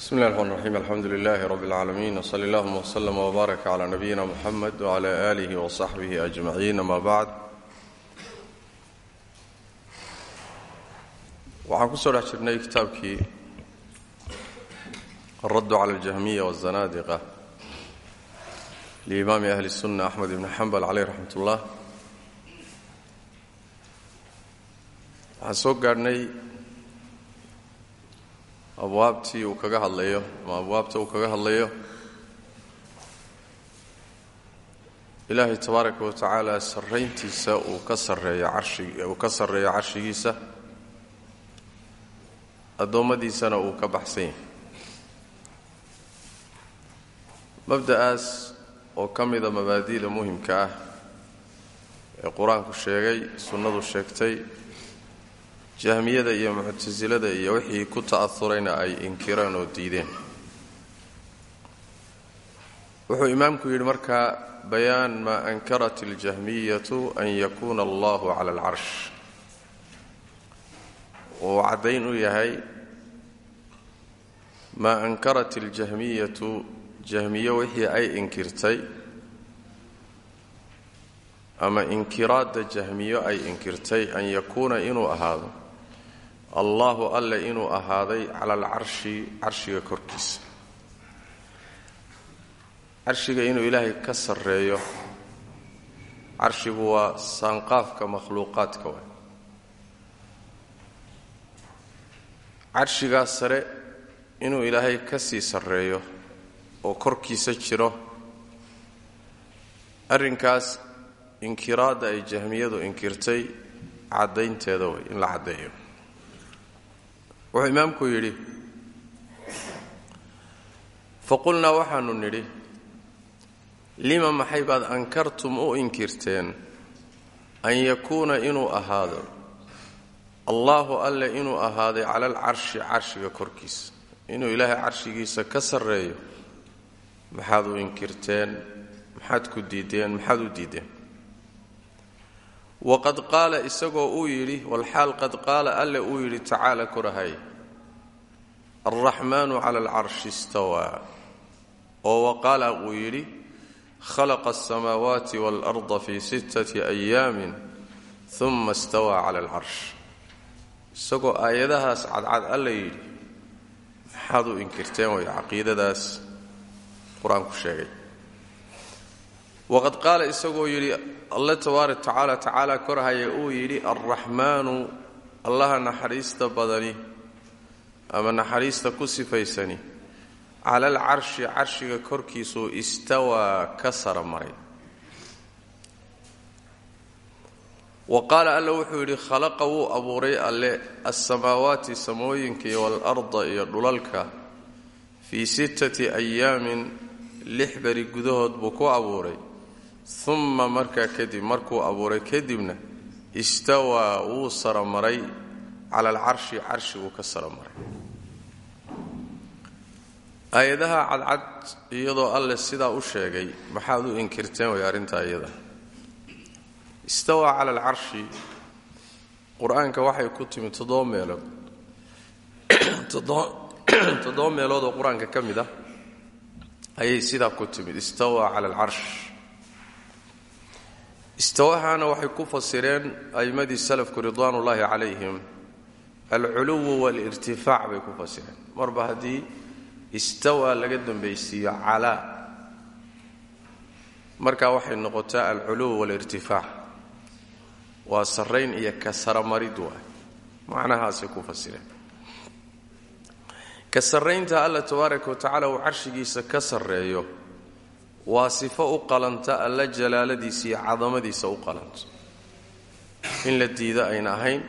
bsmi اllahi الرحmn الرaxيim alxamdu لilh rb العaalamiin wslى اllهma وslm وbaarak عlى nabiyina mxamed وعlى آlih وصaxbih أجmaعin ama bacd waxaan ku soo dhex jirnay kitaabkii الradd عlى الjahmiya والزanadiqة liimaami ahli الsunة أxmed ibn xambal caleyh raxmat ullah waxaan soo gaadhnay abwaabtii uu kaga hadlayo. Ama abwaabta uu kaga hadlayo. Ilaahay tabaaraka wa tacaala sarrayntiisa uu ka sarreeyo carshig uu ka sarreeyo carshigiisa. Addoommadiisana uu ka baxsan yahay. Mabda'aas oo ka mida mabaadi'da muhimka ah ee qur'aanku sheegay sunnadu sheegtay jahmiyada iyo muctasilada iyo wixii ku ta'ahurayna ay inkireen oo diideen. Wuxuu imaamku yidhi markaa bayaan maa ankarat اljahmiyatu an yakuna allahu cala alcarsh uu caddayn u yahay maa ankarat اljahmiyatu jahmiyo wixii ay inkirtay ama inkiraadda jahmiyo ay inkirtay an yakuuna inuu ahaado allahu alle inuu ahaaday cala alcarshi carshiga korkiisa. Carshiga inuu ilaahay ka sarreeyo carshigu waa saanqaafka makhluuqaadka waay. Carshigaa sare inuu ilaahay ka sii sarreeyo oo korkiisa jiro arrinkaas inkiraadda ay jahmiyadu inkirtay caddaynteeda way in la caddeeyo wuxuu imaamku yidhi faqulnaa waxaanu nidhi lima maxay baad ankartum u inkirteen an yakuuna inuu ahaado? Allaahu alle inuu ahaaday cala alcarshi carshiga korkiisa. Inuu ilaahay carshigiisa ka sarreeyo maxaad u inkirteen maxaad ku diideen maxaad u diideen waqad qaala isagoo uu yidhi walxaal qad qaala alle uu yidhi tacaala korahay alraxmaanu cala alcarshi istawaa oo waqaala uu yidhi khalaqa asamaawaati waalarda fii sittati ayaamin uma istawaa cala alcarsh isagoo aayadahaas cadcad alle yidhi maxaad u inkirteen way caqiidadaas qur'aanku sheegay waqad qaala isagoo alle tabaarak tacaala tacaala korhaya uu yidhi alraxmaanu allaha naxariista badani ama naxariista ku sifaysani cala alcarshi carshiga korkiisuu istawaa ka sara maray. Wa qaala alle wuxuu yidhi khalaqa wuu abuuray alle alsamaawaati samooyinka iyo waalarda iyo dhulalka fii sittati ayaamin lix beri gudahood buu ku abuuray uma markaa kadib markuu abuuray kadibna istawaa wuu saramaray cala alcarshi carshiguu ka saramaray. Aayadaha cadcad iyadoo alle sidaa u sheegay maxaad u inkirteen way arrintaa iyada istawaa cala alcarshi qur'aanka waxay ku timi toddoba meelood. Toddoba meelood oo qur'aanka ka mid ah ayay sidaa ku timid istawaa cala alcarsh istawahaana waxay ku fasireen a'imadii salafku ridwaanullaahi calayhim alculuwu waalirtifaac bay ku fasireen. Marba haddii istawaa laga dambaysiiyo calaa markaa waxay noqotaa alculuw waalirtifaac. Waa sarrayn iyo ka saramarid waay. Macnahaasay ku fasireen. Ka sarraynta alla tabaaraka wa tacaala uu carshigiisa ka sarreeyo waa sifo u qalanta alla jalaaladiisa iyo cadamadiisa u qalanto in la diido ayna ahayn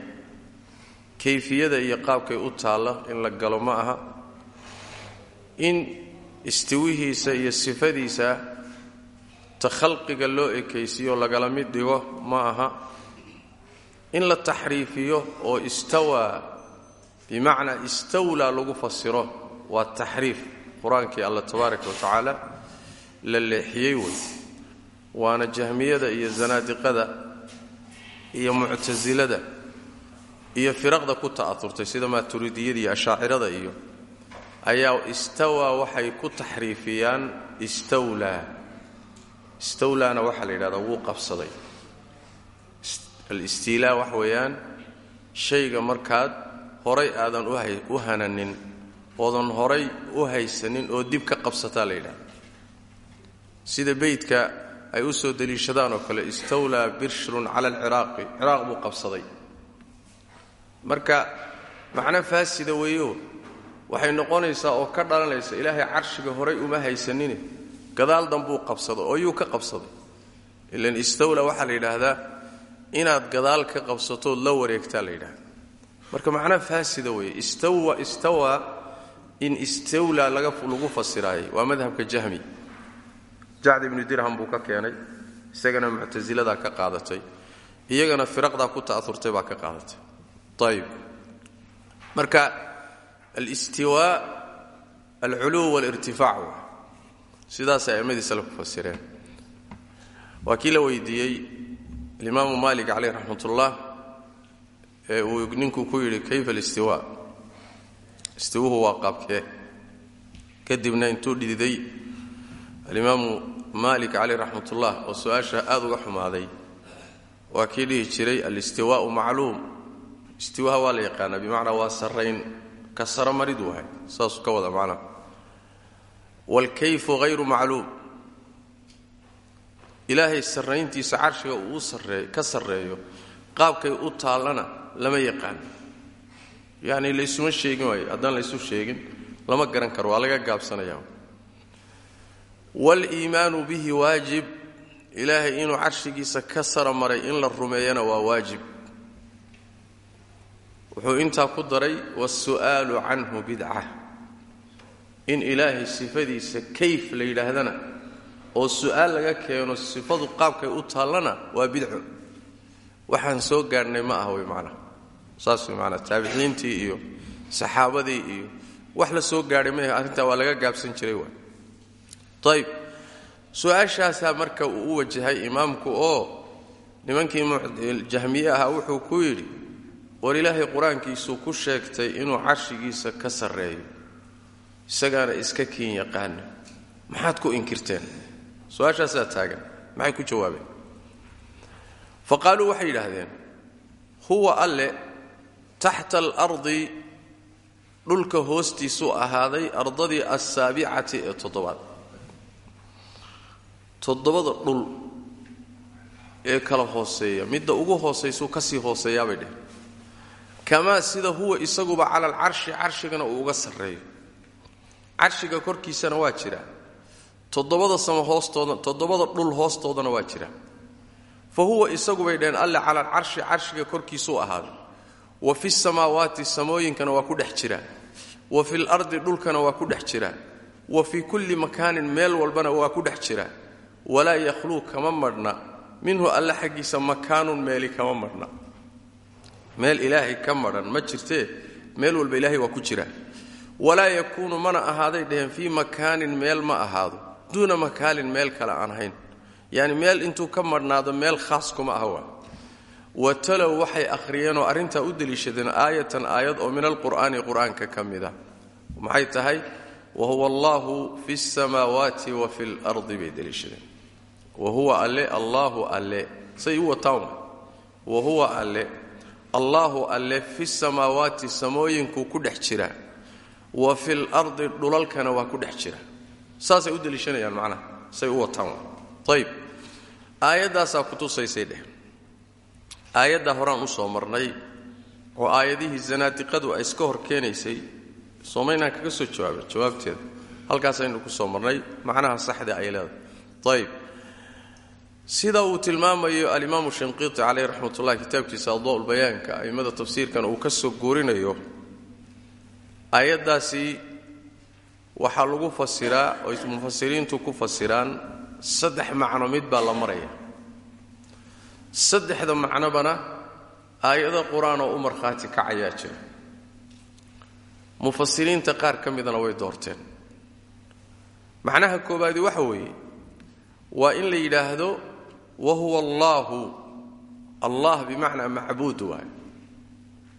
kayfiyada iyo qaabkay u taalla in la galo ma aha. In istiwihiisa iyo sifadiisa ta khalqiga loo ekaysiiyo lagala mid dhigo ma aha. In la taxriifiyo oo istawaa bimacnaa istawlaa lagu fasiro waa taxriif qur'aankii alla tabaaraka wa tacaala la leexiyey wey. Waana jahmiyada iyo zanaadiqada iyo muctasilada iyo firaqda ku ta'aurtay sida maaturidiyada iyo ashaacirada iyo ayaa istawaa waxay ku taxriifiyaan istawlaa istawlaana waxaa la yidhahdaa wuu qabsaday. Alistiilaa wax weeyaan shayga markaad horay aadan u hananin oodan horay u haysanin oo dib ka qabsataa la yidhahda sida beydka ay u soo deliishadaan oo kale istawlaa birshrun cala alciraaqi ciraaq buu qabsaday. Marka macno faasida weeyo waxay noqonaysaa oo ka dhalanaysa ilaahay carshiga horay uma haysanine gadaal danbuu qabsaday oo yuu ka qabsaday. Ilan istawla waxaa la yidhaahdaa inaad gadaal ka qabsatood la wareegtaa la marka macno faasida weeye istawa istawaa in istawlaa lagu fasiraayay waa madhabka jahmi jacd ibnu dirham buu ka keenay isagana muctasiladaa ka qaadatay iyagana firaqdaa ku ta'aurtay baa ka qaadatay. Ayib marka alistiwaa alculuw walirtifaac wa sidaasay aimmadii sale ku fasireen. Waa kii la weydiiyey alimaamu maalik caleyh raxmat ullah ee uu ninkuu ku yidhi kayfa alistiwa? Istiwuhu waa qaabkee. Kadibna intuu dhididay alimaamu maalik caleyh raxmat ullah oo su'aasha aad uga xumaaday waa kii dhihi jiray alistiwaau macluum. Istiwaha waa la yaqaanaa bimacnaa waa sarrayn ka saramarid wahay saasuu ka wada macnaha waalkayfu hayru macluum. Ilaahay sarrayntiisa carshiga uu ka sarreeyo qaabkay u taallana lama yaqaan. Yacni laysuma sheegin waaliimaanu bihi waajib. Ilaahay inuu carshigiisa ka sara maray in la rumeeyana waa waajib. Wuxuu intaa ku daray waasu'aalu canhu bidca. In ilaahay sifadiisa kayf la yidhaahdana oo su'aal laga keeno sifadu qaabkay u taallana waa bidco waxaan soo gaadhnay ma ah way macnaha saas maanaa taabiciintii iyo saxaabadii iyo wax la soo gaadhay arrintaa waa laga gaabsan jiray waay ayb su'aashaasaa marka uu u wajahay imaamku oo nimankii jahmiye wuxuu ku yidhi war ilaahay qur'aankiisuu ku sheegtay inuu carshigiisa ka sarreeyo. Isagaana iska kiin yaqaana maxaad ku inkirteen? Su'aashaasaa taagan. Maxay ku jawaabeen? Fa qaaluu waxay huwa alle taxta alardi dhulka hoostiisuu ahaaday ardadii assaabicati ee toddobaad toddobada dhul ee kala hooseeya. Midda ugu hoosaysuu ka sii hooseeyaabay dheh kamaa sida huwa isaguba cala alcarshi carshigana uu uga sarreeyo. Carshiga korkiisana waa jira. Toddobada samo hoostooda toddobada dhul hoostoodana waa jira. Fa huwa isagubay dheheen alle cala alcarshi carshiga korkiisuu ahaaday wa fi samaawaati samooyinkana waa ku dhex jiraa wa fil ardi dhulkana waa ku dhex jiraa wa fii kulli makaanin meel walbana waa ku dhex jiraa walaa yakhluu kama madhna minhu alle xaggiisa makaanun meeli kama madhna meel ilaahay ka madhan ma jirtee meel walba ilaahay waa ku jira. Walaa yakuunu mana ahaaday dheheen fii makaanin meel ma ahaado. Duuna makaanin meel kale aan ahayn yacni meel intuu ka madhnaado meel khaas kuma aha waa. Wa talow waxay akhriyeenoo arrintaa u deliishadeen aayatan aayad oo min alqur'aani qur'aanka ka mid a maxay tahay? Wa huwa allaahu fi samaawaati wa fi lardi bay deliishadeen wa huwa alle allaahu alle. Say u wataan wa huwa alle. Allaahu alle fi samaawaati samooyinkuu ku dhex jiraa wa fil ardi dhulalkana waa ku dhex jira. Saasay u deliishanayaan macnaha say u wataan ayib aayaddaasaa kutusaysay dheh. Aayaddaa horaan u soo marnay oo aayadihii zanaadiqadu ay iska hor keenaysay kaga soo jawaabay jawaabteeda. Halkaasaynu ku soo marnay macnaha saxda ay leedahay. Ayib sida uu tilmaamayo alimaamu shinqiiti caleyh raxmatullahi kitaabkiisa adwa'ulbayaanka a'immada tafsiirkan uu ka soo guurinayo aayaddaasi waxaa lagu fasiraa oy mufasiriintu ku fasiraan saddex macno mid baa la maraya. Saddexda macnobana aayado qur'aan oo u markhaati kacayaa jira. Mufasiriinta qaar ka midana way doorteen. Macnaha koobaadi waxa weeye waa in la yidhaahdo wa huwa allaahu allah bimacnaa macbuud waay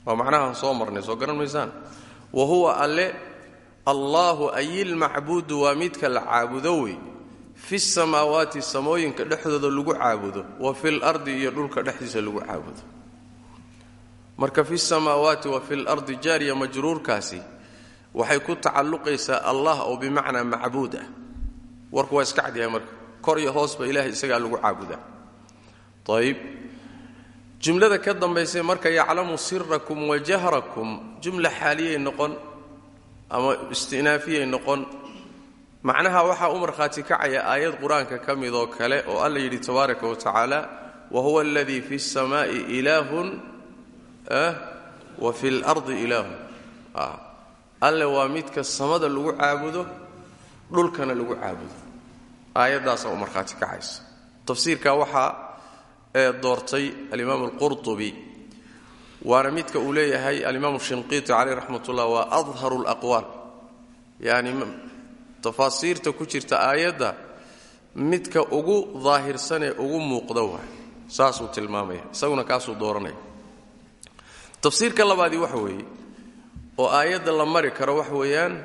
waa macnahaan soo marnay soo garan maysaan? Wa huwa alle allaahu ayilmacbuudu waa midka la caabudo wey fi samaawaati samooyinka dhexdooda lagu caabudo. Wa fil ardi iyo dhulka dhexdiisa lagu waxay ku tacalluqaysaa allah oo bimacnaa macbuud ah. Warku waa iska cadyahay marka kor iyo hoosba ilahay isagaa lagu caabudaa. Ayib jumlada ka dambaysay marka yaclamu sirakum wa jahrakum jumla xaaliyay noqon ama istinaafiyay noqon. Macnaha waxaa u markhaati kacaya aayad qur'aanka ka midoo kale oo alla yidhi tabaaraka wa tacaala wa huwa aladii fi اsamaai ilaahun wa fi اlardi ilaahun. Alle waa midka samada lagu caabudo dhulkana lagu caabudo aayaddaasaa u markhaati kacaysa tafsiirka waxaa doortay alimaam alqurtubi waana midka uu leeyahay alimaam shinqiiti caleyh raxmat ullah waa adharu laqwaal yani tafaasiirta ku jirta aayadda midka ugu daahirsanee ugu muuqda waay. Saasuu tilmaamaya isaguna kaasuu dooranaya. Tafsiirka labaadii waxa weeye oo aayadda la mari karo waxa weeyaan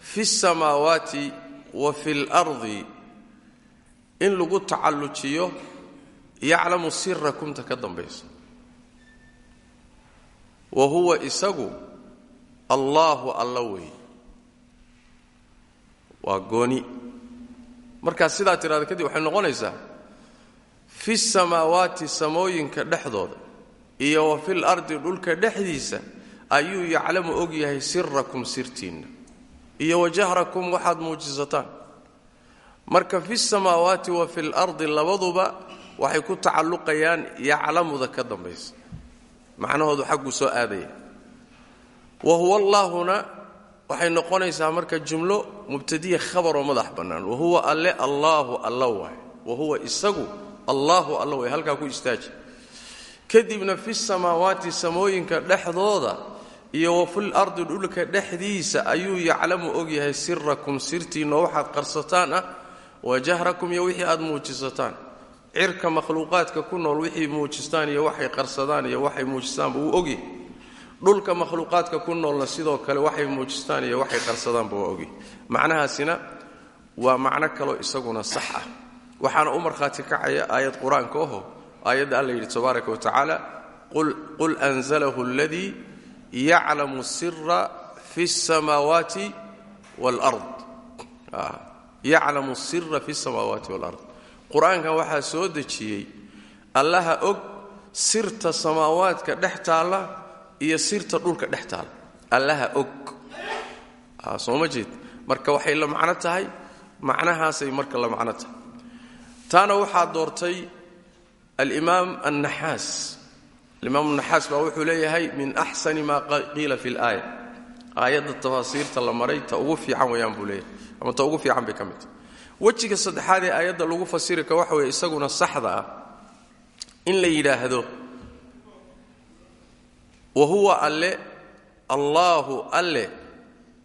fi samaawaati wa fi lardi in lagu tacallujiyo yaclamu ka dambaysa wa huwa isagu allaahu alla weeye waa gooni. Markaad sidaa tidhahda kadib waxay noqonaysaa fi samaawaati samooyinka dhexdooda iyo wa fil ardi dhulka dhexdiisa ayuu yaclamu og yahay sirakum sirtiinna iyo wa jahrakum waxaad muujisataan marka fi samaawaati wa fil ardi labaduba waxay ku tacalluqayaan yaclamuda ka dambaysa. Macnahoodu xagguu soo aadaya. Wa huwa allaahuna waxay noqonaysaa marka jumlo mubtadiya khabaroo madax bannaan. Wa huwa alle allaahu alla waay wa huwa isagu allaahu alla waay halkaa ku istaaji. Kadibna fi samaawaati samooyinka dhexdooda iyo wa fil ardi dhulka dhexdiisa ayuu yaclamu ogyahay sirakum sirtiinno waxaad qarsataan ah wa jahrakum iyo wixii aad muujisataan. Cirka makhluuqaadka ku nool wixii muujistaan iyo waxay qarsadaan iyo waxay muujistaanba wuu dhulka makhluuqaadka ku noolna sidoo kale waxay muujistaan iyo waxay qarsadaanba waa ogyahay macnahaasina waa macno kaloo isaguna sax ah. Waxaana u markhaati kacaya aayad qur'aanka oho aayadda alla yidhi tabaaraka wa tacaala qul anzalahu aladii yaclamu sira fi samaawaati waalard yaclamu sira fi samaawaati walard qur'aankan waxaa soo dejiyey allaha og sirta samaawaadka dhex taalla iyo sirta dhulka dhex taalla. Allaha og. Soo ma jeed. Marka waxay la macno tahay macnahaasay marka la macno tahay. Taana waxaa doortay alimaam annaxaas. Alimaam annaxaas baa wuxuu leeyahay min axsani maa qiila fi laaya aayadda tafaasiirta la maray ta ugu fiican wayaan buu leeyahay ama ta ugu fiican bay ka mid saddexaad ee aayadda lagu fasirika waxa weeye isaguna saxda ah in la yidhaahdo wa huwa alle allaahu alle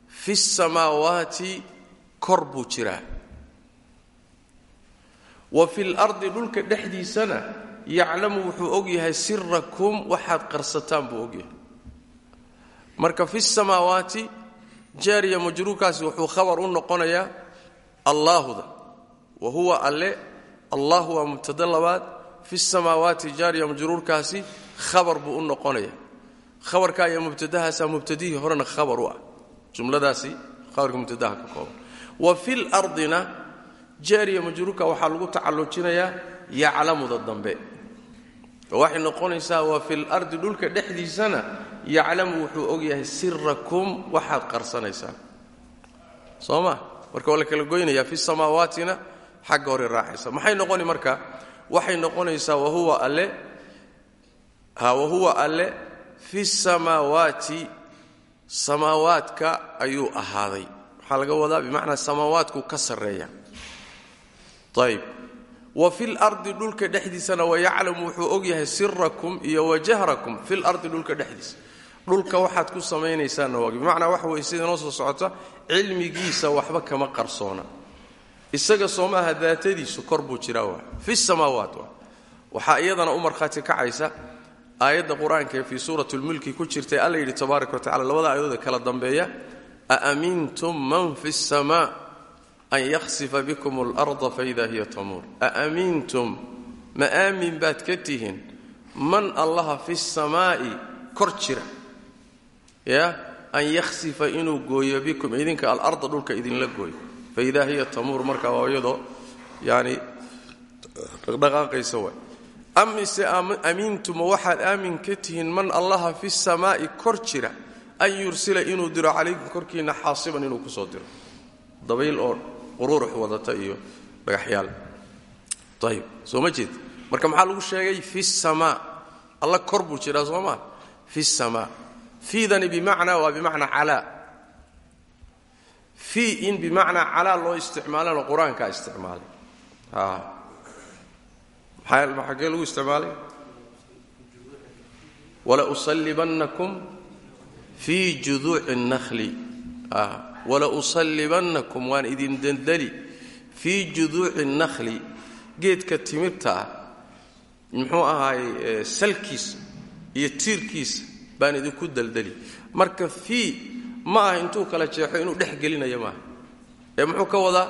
fi samaawaati kor buu jiraa. Wa fil ardi dhulka dhexdiisana yaclamu wuxuu og yahay sirakum waxaad qarsataan buu og yahay. Marka fi samaawaati jaariya majruurkaasi wuxuu khabar u noqonayaa allaahuda wa huwa alle allahu waa mubtada labaad. Fi samaawaati jaariya majruurkaasi khabar buu u noqonaya khabarkaa iyo mubtadahaasaa mubtadihii horena khabar u ah. Jumladaasi khabarka mubtadaha ka kooban. Wa fil ardina jaariya majruurka waxaa lagu tacallujinayaa yaclamuda dambe. Waxay noqonaysaa wa fil ardi dhulka dhexdiisana yaclamu wuxuu og yahay sirakum waxaad qarsanaysaan soo ma marka waa la kala goynaya fi samaawaatina xagga hore raacaysa. Maxay noqoni marka? Waxay noqonaysaa wahuwa alle wahuwa alle fi samaawaati samaawaadka ayuu ahaaday. Waxaa laga wadaa bimacnaa samaawaadku ka sarreeya. Ayb wa fil ardi dhulka dhexdiisana wayaclamu wuxuu og yahay sirakum iyo wajahrakum fil ardi dhulka dhexdiisa dhulka waxaad ku samaynaysaanna waagi bimacnaa waxa weye sida soo socota cilmigiisa waxba kama qarsoona. Isaga soomaaha daatadiisu kor buu jiraa waa. Fi samaawaat waa. Waxaa iyadana u markhaati kacaysa aayadda qur'aanka fii suurati lmulki ku jirtay alla yidhi tabaaraka wa tacala labada aayadooda kala dambeeya aamintum man fi اsamaa an yakhsifa bikum اlarda faida hiya tamuur. Aamintum ma aamin baad ka tihiin man allaha fi samaa'i kor jira ya an yakhsifa inuu gooyo bikum idinka alarda dhulka idinla gooyo. Faidaa hiya tamuur markaa waa yani dhaqdhaqaaqaysa waay amise amiintuma waxaad aamin ka man allaha fi samaa'i kor jira an yursila inuu diro calaykum korkiinna xaasiban inuu ku soo diro. Dabayl oo quruurux wadata iyo dhagaxyaal. Ayib soo ma marka maxaa lagu sheegay? Fi samaa. Alla kor buu soo maa fi samaa fiidani bimacnaa waa bimacnaa calaa. Fii in bimacnaa calaa loo isticmaalana qur'aankaa isticmaalay. Xagee lagu isticmaalay? Wala usallibannakum fii juduuci اnnahli wala usallibannakum waan idin daldali. Fii juduuci اnnahli geedka timirta muxuu ahaaye salkiisa iyo tiirkiisa baan idinku daldali. Marka fii ma aha intuu kala jeexo inuu dhex gelinayo maaha ee muxuu ka wadaa?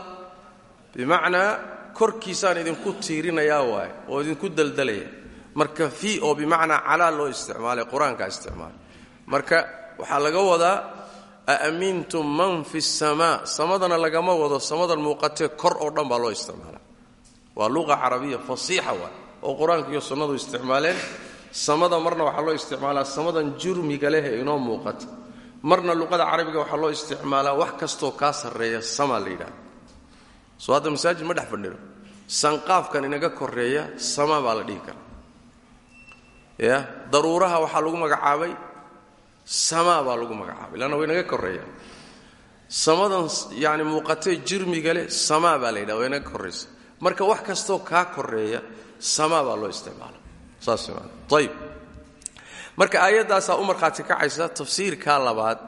Bimacnaa korkiisaan idinku tiirinayaa waaye oo idinku daldalaya. Marka fii oo bimacnaa calaa loo isticmaalay qur'aankaa isticmaalay. Marka waxaa laga wadaa aamintum man fi samaa samadana lagama wado samadan muuqatee kor oo dhan baa loo isticmaalaa. Waa luqa carabiya fasiixa waay oo qur'aanka iyo sunnadu isticmaaleen samada marna waxaa loo isticmaalaa samadan jurmiga leh ee inoo muuqata marna luqada carabiga waxaa loo isticmaalaa wax kastoo kaa sarreeya sama la yidhahda soo hadda masaajid ma dhex fadhino sanqaafkan inaga koreeya sama baa la dhihi karaa. Ya daruuraha waxaa lagu magacaabay sama baa lagu magacaabay leanna way inaga koreeyaan samadan yani muuqatee jirmiga leh sama baa la yidhahda way inaga korraysa marka wax kastoo kaa koreeya sama baa loo isticmaala marka aayaddaasaa u markhaati kacaysa tafsiirkaa labaad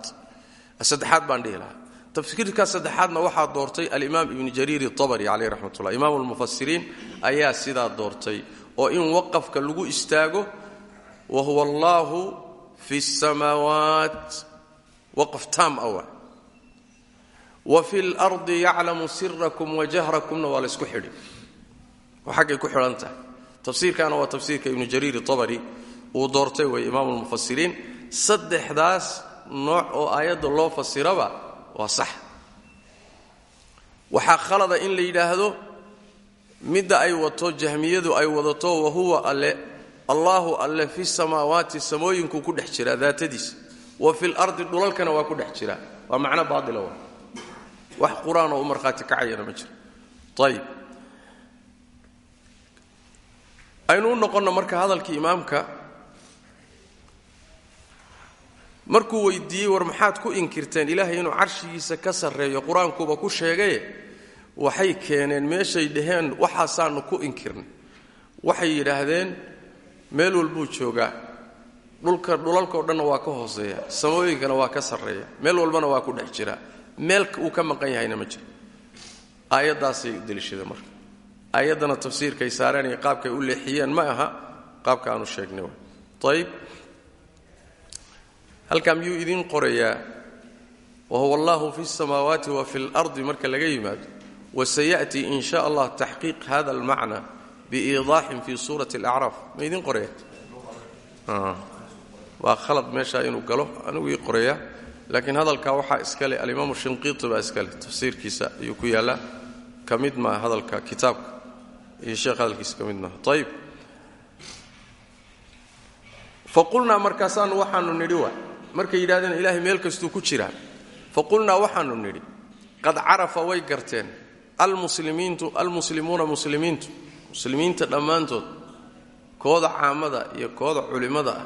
saddexaad baan dhihi lahaa. Tafsiirkaa saddexaadna waxaa doortay alimaam ibnu jariir abari caleyh raxmat ullah imaam lmufasiriin ayaa sidaa doortay oo in waqafka lagu istaago wa huwa allaahu fi samaawaat waqaf taam awa wa fi lardi yaclamu sirakum wajahrakumna waa laysku xidhi. Oo xaggay ku xidhan tafsiirkaana waa tafsiirka ibnu jariir abari uu doortay way imaam lmufasiriin saddexdaas nooc oo aayadda loo fasiraba waa sax. Waxaa khalada in la yidhaahdo midda ay wato jahmiyadu ay wadato wahuwa alle allaahu alle fi samaawaati samooyinkuu ku dhex jiraa daatadiisa wa fil ardi dhulalkana waa ku dhex jiraa waa macno baatila wa. Wax qur'aan oo u markhaati kacayana ma jiro aynu u noqonno marka hadalkii imaamka. Markuu weydiiyey war maxaad ku inkirteen? Ilaahay inuu carshigiisa ka sarreeyo qur'aankuuba ku sheegaye waxay keeneen meeshay dhaheen waxaasaanu ku inkirnay. Waxay yidhaahdeen meel walbuu joogaa. Dhulka dhulalkao dhanna waa ka hooseeya. Samooyinkana waa ka sarreeya. Meel walbana waa ku dhex jiraa meel uu ka maqan yahayna ma jiro aayaddaasay deliishadeen marka aayaddana tafsiirkay saareen iyo qaabkay u leexiyeen ma aha qaabka aanu sheegnay. Ayib halkaa miyuu idiin qorayaa wahuwa allahu fi samaawaati wa fi lardi marka laga yimaado wasaya'ti in sha allah taxqiiq hada almacna biiidaaxin fi suurati alacraaf ma idiin qoraya waa khalad meeshaa inuu galo anigu ii qoraya laakiin hadalkaa waxaa iskale alimaamu shinqiiti baa iskale tafsiirkiisa ayuu ku yaallaa. Ka mid hadalka kitaabka iyo hadalkiisa ka mid maaha ayib faqulnaa markaasaanu waxaanu nidhi wa? Markay yidhahdeen ilaahay meel kastuu ku jiraa faqulnaa waxaanu nidhi qad carafa way garteen almuslimiintu almuslimuuna muslimiintu. Muslimiinta dhammaantood kooda caamada iyo kooda culimmada ah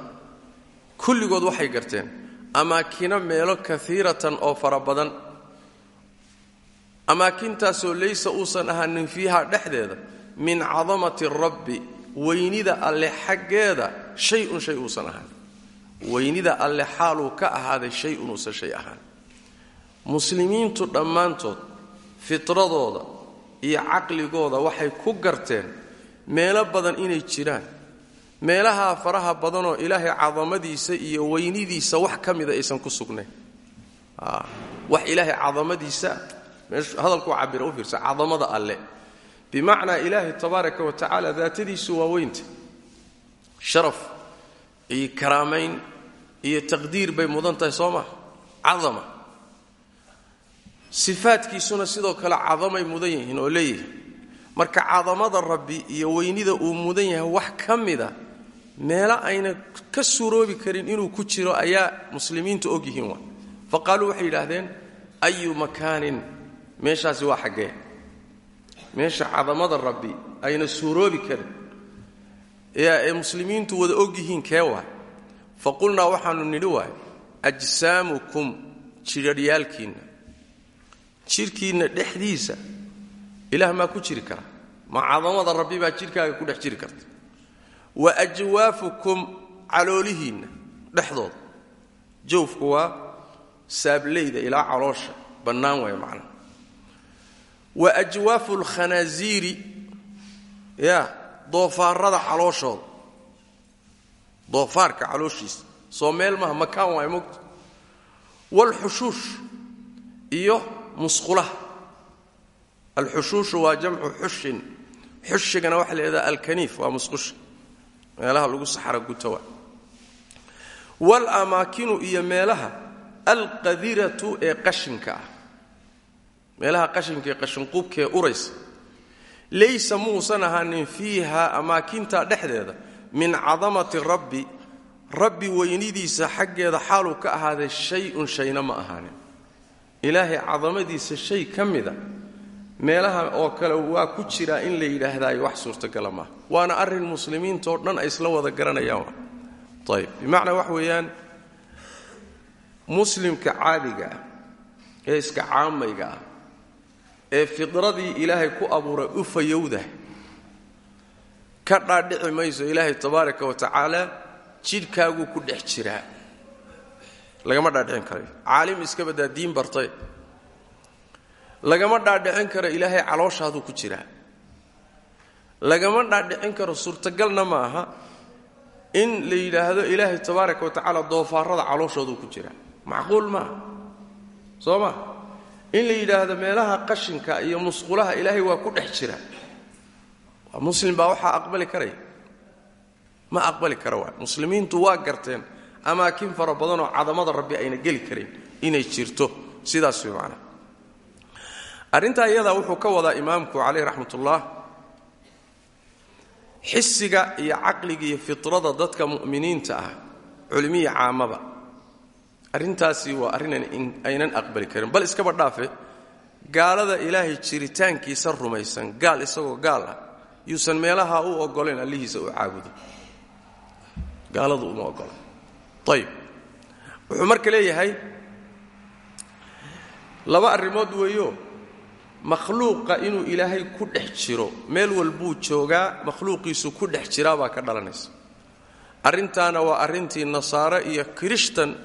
kulligood waxay garteen. Amaakino meelo kaiiratan oo fara badan. Amaakintaasoo laysa uusan ahaanin fiiha dhexdeeda min cadamati rabbi weynida alle xaggeeda shay-un shay uusan ahaan weynida alle xaaluu ka ahaaday shay unuusan shay ahaan muslimiintu dhammaantood fitradooda iyo caqligooda waxay ku garteen meelo badan inay jiraan. Meelahaa faraha badanoo ilaahay cadamadiisa iyo weynidiisa wax ka mida aysan ku sugnayn. Wax ilaahay cadamadiisa hadalkuu cabira u fiirsa cadamada alle bimacnaa ilaahay tabaaraka wa tacaala daatadiisu waa weynta. Sharaf iyo karaamayn iyo taqdiir bay mudan tahay soo maa cadama. Sifaadkiisuna sidoo kale cadamay mudan yihiin oo leeyihiin marka cadamada rabbi iyo weynida uu mudan yahay wax ka mida meelo ayna ka suroobi karin inuu ku jiro ayaa muslimiintu og yihiin wa waxay yidhaahdeen ayu makaanin? Meeshaasi waa xaggee meesha cadamada rabbi ayna suuroobi karin. Ee muslimiintu wada og yihiin kee waay? Fa qulnaa waxaanu nidhi waay ajsaamukum jidharyaalkiinna jidhkiinna dhexdiisa ilaah maa ku jiri kara? Ma cadamada rabbi baa jidhkaaga ku dhex jiri karta. Wa ajwaafukum caloolihiinna dhexdooda. Jawfku waa saableyda ilaa caloosha. Bannaan waaya macnaha wa ajwaafu alkhanaasiiri ya doofaarada calooshooda doofaarka calooshiisa. Soo meel maha makaan waay mogta waalxushuush iyo musqulaha. Alxushuushu waa jamcu xushin. Xushigana waxaa la yidhahdaa alkaniif waa musqusha. Meelaha lagu saxara guto waa. Waalamaakinu iyo meelaha alqadiratu ee qashinka ah meelaha qashinka ee qashinquubka ee uraysa laysa muusan ahaanin fiiha amaakinta dhexdeeda. Min cadamati rabbi. Rabbi weynidiisa xaggeeda xaaluu ka ahaaday shay-un shayna ma ahaanin. Ilaahay cadamadiisa shay ka mida. Meelaha oo kale waa ku jiraa in la yidhaahdaayo wax suurtagala maaha waana arrin muslimiintoo dhan ay isla wada garanayaan ayb bimacnaa wax weeyaan muslimka caadiga ah ee iska caamayga ah ee fidradii ilaahay ku abuuray u fayowdah ka dhaadhici mayso ilaahay tabaaraka wa tacaala jidhkaaguu ku dhex jiraa. Lagama dhaadhicin karayo caalim iska baddaa diin bartay. Lagama dhaadhicin karo ilaahay calooshaaduu ku jiraa. Lagama dhaadhicin karo suurtagalna ma aha in la yidhaahdo ilaahay tabaaraka wa tacaala doofaarada calooshooduu ku jiraa. Macquul maaha soo ma in la yidhaahdo meelaha qashinka iyo musqulaha ilaahay waa ku dhex jira. Muslim baa waxaa aqbali karaya ma aqbali kara waay muslimiintu waa garteen amaakin fara badanoo cadamada rabbi ayna geli karin inay jirto. Sidaas way macnaha arrintaa iyadaa wuxuu ka wadaa imaamku caleyh raxmatullah xisiga iyo caqliga iyo fitrada dadka mu'miniinta ah culimiya caamaba arrintaasi waa arrin aynan aqbali karin. Bal iskaba dhaafe gaalada ilaahay jiritaankiisa rumaysan. Gaal isagoo gaal ah. Yuusan meelaha u oggolayn allihiisa uu caabudo. Gaaladu uma ogola ayib wuxuu marka leeyahay laba arrimood weeyo. Makhluuqa inuu ilaahay ku dhex jiro. Meel walbuu joogaa makhluuqiisu ku dhex jiraabaa ka dhalanaysa. Arrintaana waa arrintii nasaare iyo kirishtan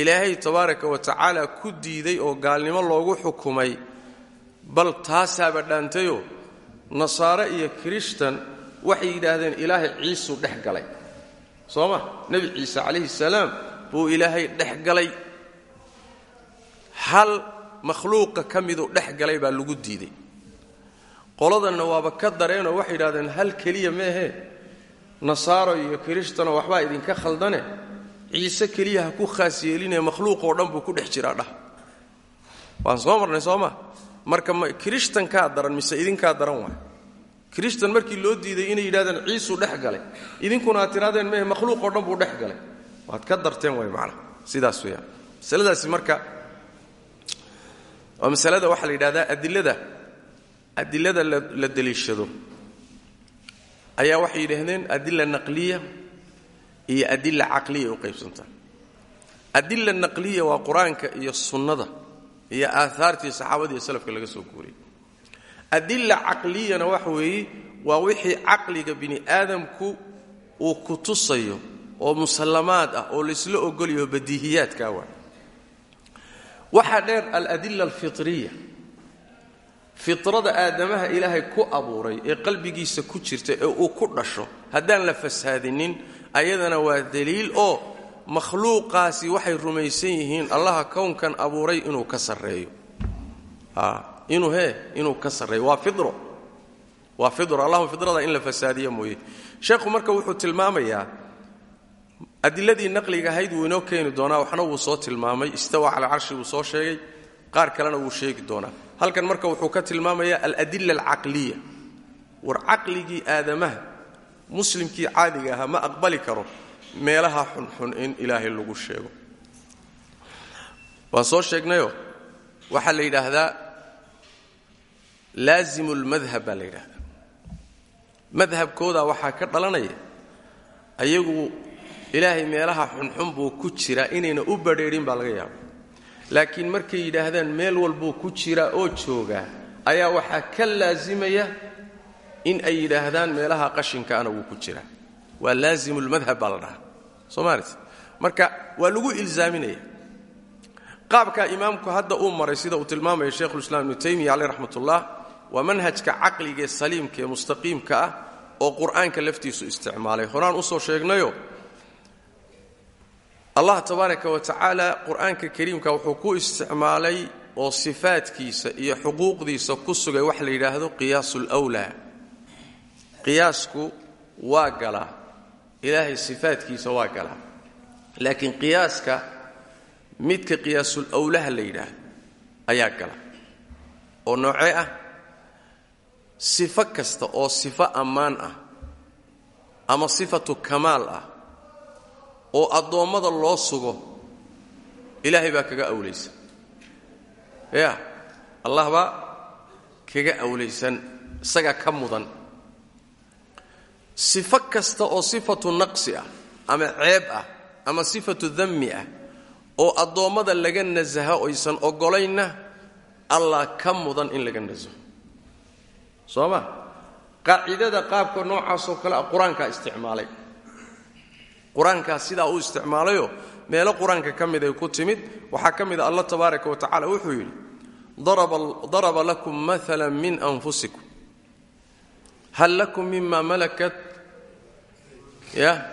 ilaahay tabaaraka wa tacaala ku diiday oo gaalnimo loogu xukumay bal taasaaba dhaantayoo nasaare iyo kirishtan waxay yidhaahdeen ilaahay ciisuu dhex galay. Soo ma? Nebi ciise calayhi salaam buu ilaahay dhex galay. Hal makhluuqa ka miduu dhex galay baa lagu diiday. Qoladanna waaba ka dareenoo waxay yidhahdeen hal keliya meehe? Nasaaro iyo kirishtanoo waxbaa idinka khaldane ciise keliya ha ku khaas yeelinee makhluuqoo dhan buu ku dhex jiraa dhah. Waan soo marnay soo ma? Marka kirishtankaa daran mise idinkaa daran waay? Kirishtan markii loo diiday inay yidhahdeen ciisuu dhex galay. Idinkuna aad tirahdeen mehe makhluuqoo dhan dhex galay. Waad ka darteen way macnaha sidaas weeyaan. Masaladaasi marka waa masalada waxaa la yidhahdaa adilada. Adilada la deliishado. Ayaa waxay yidhaahdeen adila naqliya iyo adila caqliya u qaybsantaa adila naqliya waa qur'aanka iyo sunnada iyo aahaartii saxaabada iyo salafka laga soo guuriyay adila caqliyana waxa weeye waa wixii caqliga bini aadamku uu ku tusayo oo musallamaad ah oo laysla ogolyaho badiihiyaadkaa waa. Waxaa dheer aladila alfitriya. Fitrada aadamaha ilaahay ku abuuray ee qalbigiisa ku jirta ee uu ku dhasho haddaan la fasaadinin ayadana waa daliil oo makhluuqaasi waxay rumaysan yihiin allaha kownkan abuuray inuu ka sarreeyo. Inuu he inuu ka sarreeyo. Waa fidro. Waa fidro. Allahuma fidrada in la fasaadiya mooye. Sheekhu marka wuxuu tilmaamayaa adiladii naqliga ahayd wuu inoo keeni doonaa waxna wuu soo tilmaamay istawa cala carshi wuu soo sheegay qaar kalena wuu sheegi doonaa. Halkan marka wuxuu ka tilmaamayaa aladila alcaqliya. War caqligii aadamaha muslimkii caadiga ahaa ma aqbali karo meelaha xunxun in ilaahay lagu sheego. Waan soo sheegnayoo waxaa la yidhaahdaa laazimu lmadhab baa la yidhaahdaa. Madhabkooda waxaa ka dhalanaya ayagu ilaahay meelaha xunxun buu ku jiraa inayna u badrheedhin baa laga yaaba laakiin markay yidhaahdaan meel walbuu ku jiraa oo joogaa ayaa waxaa ka laasimaya in ay yidhaahdaan meelaha qashinkaana wuu ku jiraa waa laazimu lmadhab baa la marka waa lagu ilzaaminaya. Qaabkaa imaamku hadda uu maray sida uu tilmaamaya sheikhulislaam ibnu taymiya caleyh raxmatullah waa manhajka caqligaee saliimka ee ah oo qur'aanka laftiisu isticmaalay. Horaan u soo sheegnayo allah tabaaraka wa tacaala qur'aanka kariimka wuxuu ku isticmaalay oo sifaadkiisa iyo xuquuqdiisa ku sugay wax la yidhaahdo qiyaasu lwlaa qiyaasku waa galaa ilaahay sifaadkiisa waa galaa laakiin qiyaaska midka qiyaasul awlaha la yidhaahdo ayaa gala. Oo noocee ah? Sifo kasta oo sifo ammaan ah ama sifatu kamaal ah oo addoommada loo sugo ilaahay baa kaga awlaysan ya allah baa kaga awlaysan isagaa ka mudan sifo kasta oo sifatu naqsi ah ama ceeb ah ama sifatu dammi ah oo addoommada laga nasaho oysan oggolaynna allah ka mudan in laga nasaho soo ma? Qaacidada qaabka noocaasoo kale ah qur'aankaa isticmaalay. Qur'aankaa sidaa u isticmaalayoo meelo qur'aanka ka mid ay ku timid waxaa ka mid a allah tabaaraka wa tacala wuxuu yidhi daraba lakum maala min anfusikum. Hal lakum mima malakat ya.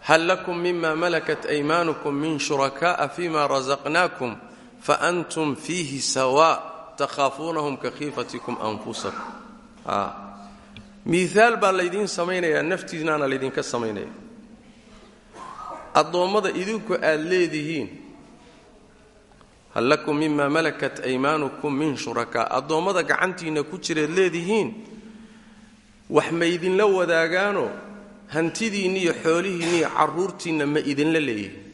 Hal lakum mima malakat aymaanukum min shuraka'a fima razaqnakum faantum fiihi sawa takhaafuunahum ka khiifatikum anfusakum. Miiaal baa laydiin samaynayaa naftiinaana laydinka samaynaya addoommada idinku aad leedihiin hal lakum mima malakat aymaanukum min shurakaa addoommada gacantiinna ku jiraad leedihiin wax ma idinla wadaagaanoo? Hantidiinni iyo xoolihiinni iyo carruurtiinna ma idinla leeyihiin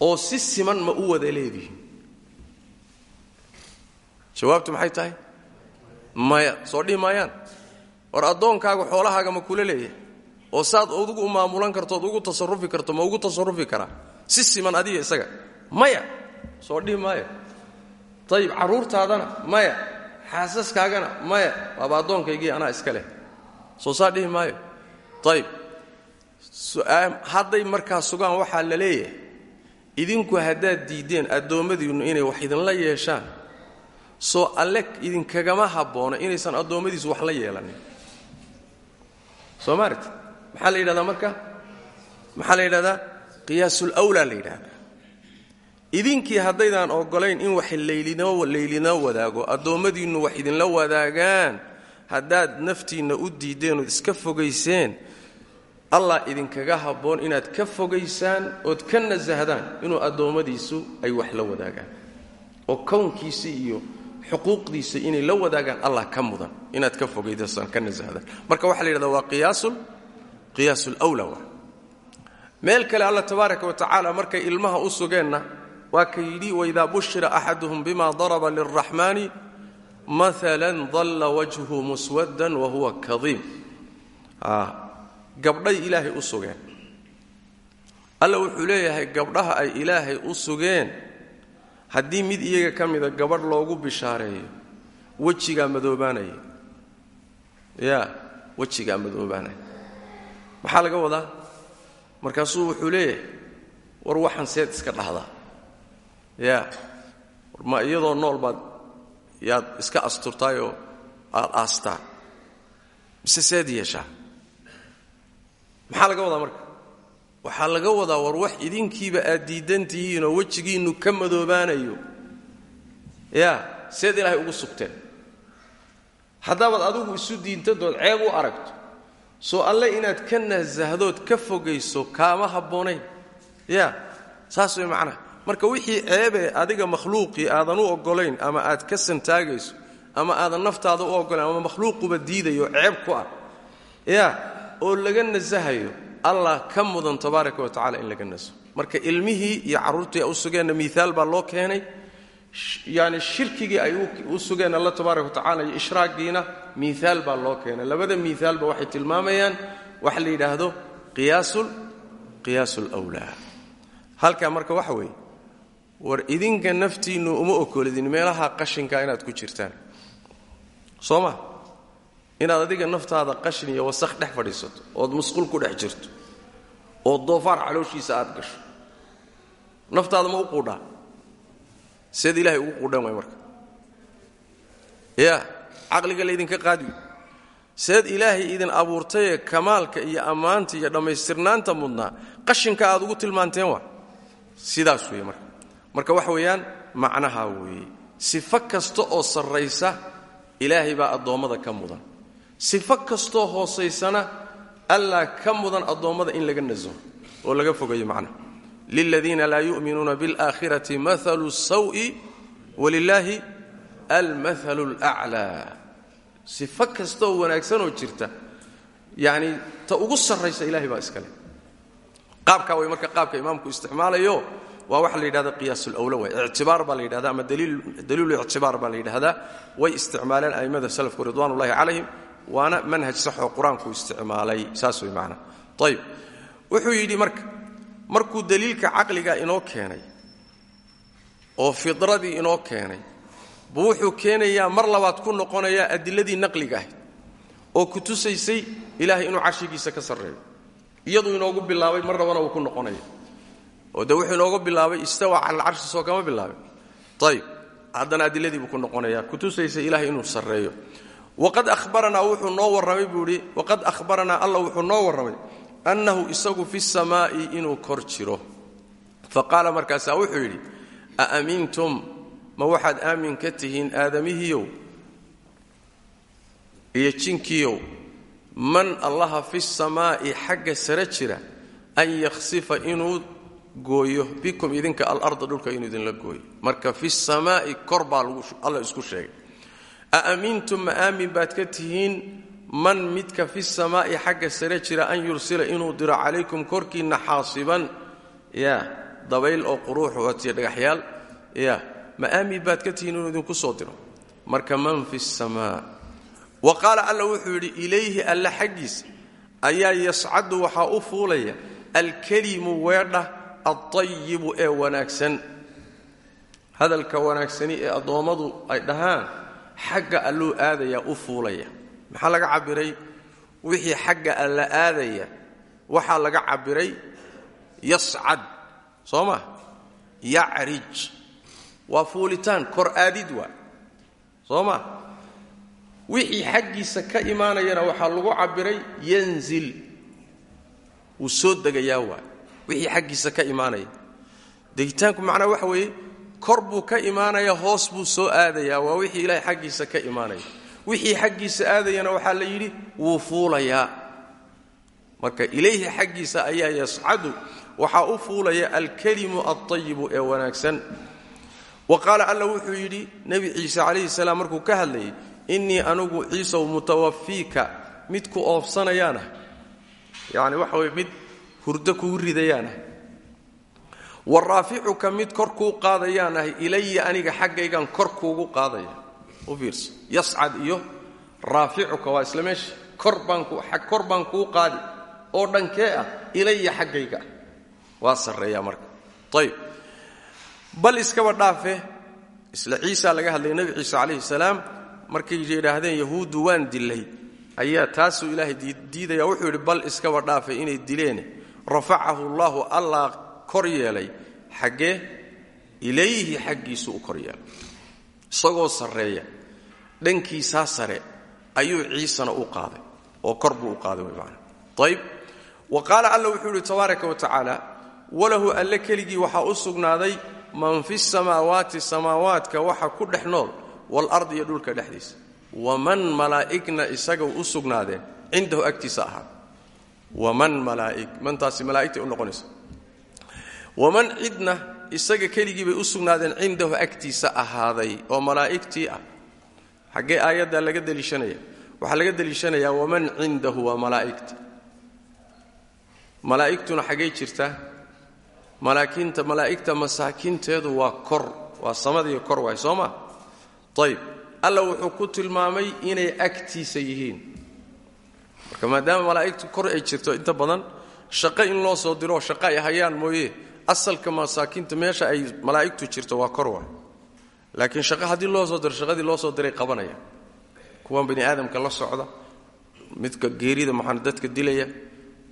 oo si siman ma u wada leedihiin. Jawaabtu maxay tahay? Maya soo dhihi maayaan. War addoonkaaga xoolahaaga ma kula leeyahay. Oo saad udugu maamulan kartood ugu tasarufi karto ma ugu tasarufi karaa si siman adiga isaga. Maya soo dhihi maayo. Ayib carruurtaadana maya xaasaskaagana maya waaba addoonkaygii anaa iska leh. Soo saa dhihi maayo. Ayib hadday markaa sugaan waxaa la leeyahay idinku haddaad diiddeen addoommadiinnu inay wax idinla yeeshaan soo alle idinkagama habboona inaysan addoommadiisu wax la yeelanin. Soo maaragti maxaa la yidhahdaa marka? Maxaa la yidhahdaa? Qiyaasul awlaa la yidhahdaa idinkii haddaydaan oggolayn in wax laylinoo wadaago addoommadiinnu wax idinla wadaagaan haddaad naftiinna u diiddeen ood iska fogayseen allah idinkaga habboon inaad ka fogaysaan ood ka nasahdaan inuu addoommadiisu ay wax la wadaagaan. Oo kownkiisa iyo xuquuqdiisa inay la wadaagaan allah ka mudan inaad ka fogaysaan ka nasahdaan. Marka waxaa la yidhahda waa qiyaasul qiyaasul awla waa meel kale allah tabaaraka wa tacaala markay ilmaha u sugeenna waa ka yidhi waidaa bushira axaduhum bima daraba lilraxmaani maalan dalla wajhu muswaddan wa huwa kadiim gabdhay ilaahay u sugeen. Alla wuxuu leeyahay gabdhaha ay ilaahay u sugeen. Haddii mid iyaga ka mida gabadh loogu bishaareeyo wejigaa madoobaanaya. Ya laga wadaa? Markaasuu wuxuu leeyahay war waxaan seed iska dhahdaa ya ma iyadoo nool baad yaad iska asturtaayoo aad aastaa mise seed yeeshaa maxaa laga wadaa marka? Waxaa laga wadaa war wax idinkiiba aad diidan tihiinoo wejigiinnu ka madoobaanayo. Yaa seed ilaahay ugu sugteen. Haddaabaad adigu isu diintadood ceeb u aragto soo alle inaad ka nasahdood ka fogayso kaama habboonayn. Ya saas way macnaha marka wixii ceebee adiga makhluuqii aadan u oggolayn ama aad ka santaagayso ama aadan naftaada u oggolayn ama makhluuquba diidayo ceeb ku ah. Ya oo laga nasahayo allah ka mudan tabaaraka wa in laga naso. Marka ilmihii iyo carruurtii u sugeenna miiaal baa loo keenay. Yani shirkigii ay u sugeen alla tabaaraka wa iyo ishraagiina miiaal baa loo keenay. Labada miaalba waxay tilmaamayaan waxa la yidhaahdo qiyaasu lwlaa halkaa marka waxa weeye war idinka naftiinnu uma okolidin meelaha qashinka inaad ku jirtaan. Soo ma inaad adiga naftaada qashin iyo wasakh dhex fadhiisato ood musqul ku dhex jirto oo doofaar calooshiisa aad gasho naftaada ma u quudhaa? Seed ilahay ugu quudhan waay marka. Ya caqliga laydinka qaadiyo seed ilaahay idin abuurtayee kamaalka iyo ammaanta iyo dhammaystirnaanta mudnaa qashinka aad ugu tilmaanteen waa? Sidaas weeye marka marka waxa weeyaan macnaha weeye sifo kasta oo sarraysa ilaahay baa addoommada ka mudan. Sifo kastoo hoosaysana allaa ka mudan addoommada in laga nasaho oo laga fogayo macnaha liladiina laa yu'minuuna biاlaakhirati maalu sawi walilaahi almahalu اlaclaa sifo kastaoo wanaagsanoo jirta yacni ta ugu sarraysa ilahay baa iskale qaabkaa way marka qaabka imaamku isticmaalayo waa waxa la yidhahda qiyaas lwla way. Ictibaar baa la yidhahda ama daliilu ictibaar baa la yidhahdaa way isticmaaleen a'immada salafku ridwan ullahi calayhim waana manhaj saxoo qur'aanku isticmaalay. Saas way macnaha ayib wuxuu yidhi marka markuu daliilka caqliga inoo keenay oo fidradii inoo keenay buu wuxuu keenayaa mar labaad ku noqonayaa adiladii naqliga ahayd oo ku tusaysay ilaahay inuu carshigiisa ka sarreeyo. Iyaduu inoogu bilaabay mar labana uu ku noqonaya oo de wuxuu inoogu bilaabay istawa cala alcarshi soo kama bilaabin. Ayib haddana adiladii buu ku noqonayaa. Ku tusaysay ilahay inuu sarreeyo. Waqad ahbaranaa wuxuu noo warramay buu waqad ahbaranaa alla wuxuu noo warramay annahu isagu fi samaa'i inuu kor jiro. Fa qaala markaasaa wuxuu yidhi a amintum? Ma waxaad aamin ka tihiin aadamihiiow iyo jinkiiow man allaha fi samaa'i xagga sare jira an yakhsifa inuu gooyo bikum idinka alarda dhulka inuu idinla gooyo. Marka fi samaa'i kor baa alla isku sheegay. A amintum ma aamin baad ka tihiin man midka fi samaa'i xagga sare jira an yursila inuu diro calaykum korkiinna xaasiban ya dabayl oo quruux watiyo dhagaxyaal. Ya ma aamin baad ka tihiin inuu idinku soo diro? Marka man fi samaa. Wa qaala alla wuxuu yidhi ilayhi alla xaggiisa ayaa yascadu waxaa u fuulaya alkelimu weedha altayibu ee wanaagsan. hadalka wanaagsani ee addoommadu ay dhahaan xagga alluu aadayaa u fuulaya maxaa laga cabbiray wixii xagga alla aadaya waxaa laga cabbiray yascad soo ma yacrij waa fuulitaan kor aadid waa soo ma wixii xaggiisa ka imaanayana waxaa lagu cabbiray yanzil wuu soo degayaa waa wixii xaggiisa ka imaanaya. Degitaanku macnaa waxa weeye kor buu ka imaanaya hoos buu soo aadayaa waa wixii ilaahay xaggiisa ka imaanaya. Wixii xaggiisa aadayana waxaa la yidhi wuu fuulayaa marka ilayhi xaggiisa ayaa yascadu waxaa u fuulaya alkelimu altayibu ee wanaagsan. Wa qaala alla wuxuu yidhi nebi ciise calayhi salaam markuu ka hadlayay innii anugu ciisow mutawafiika mid ku oofsanayaanah yacni waxa weye mid hurdo kugu ridayaanah wa mid kor kuu qaadayaanahay ilaya aniga xaggaygan kor kuugu qaadaya. U fiirso. Yascad iyo raaficuka waa isla meesha kor baan kuu qaadi. Oo dhankee ah ilaya xaggayga. Ah waa sarreeyaa marka. Ayib bal iskaba dhaafe isla ciisa laga hadlaya nebi ciise calayhi salaam markay yidhaahdeen yahuuddu waan dilay. Ayaa taasuu ilaahay diidaya. Wuxuu bal iskaba dhaafe inay dileene rafacahu allaahu allaa kor yeelay xaggee ilayhi xaggiisu u kor yeelay. Isagoo sarreeya dhankiisaa sare ayuu ciisana u qaaday oo kor buu u qaaday way maana ayib wa qaala alla wuxuu yidhi tabaaraka wa tacaala walahu alle keligii waxaa u sugnaaday man fi samaawaati samaawaadka waxa ku dhex nool waalardi iyo dhulka dhexdiisa. Waman malaa'igna isaga u sugnaadeen cindahu agtiisa ahaa waman malaa'ig mantaasi malaa'igtay u noqonaysa waman cidna isaga keligii bay u sugnaadeen cindahu agtiisa ahaaday oo malaa'igtii ah. Xaggee aayaddaa laga deliishanaya. Waxaa laga deliishanayaa waman cindahu waa malaa'igta. Malaa'igtuna xaggay jirtaa malaakiinta malaa'igta masaakiinteedu waa kor waa samadiiyo kor waay soo maa ayib alla wuxuu ku tilmaamay inay agtiisa yihiin marka maadaama malaa'igtu kor ay jirto inta badan shaqo in loo soo diro shaqo ay hayaan mooye. Asalka masaakiinta meesha ay malaa'igtu jirto waa kor waay. Laakiin shaqo haddii loo soo diro shaqadii loo soo diray qabanaya. Kuwan bani aadamka la socda midka geerida maxaa dadka dilaya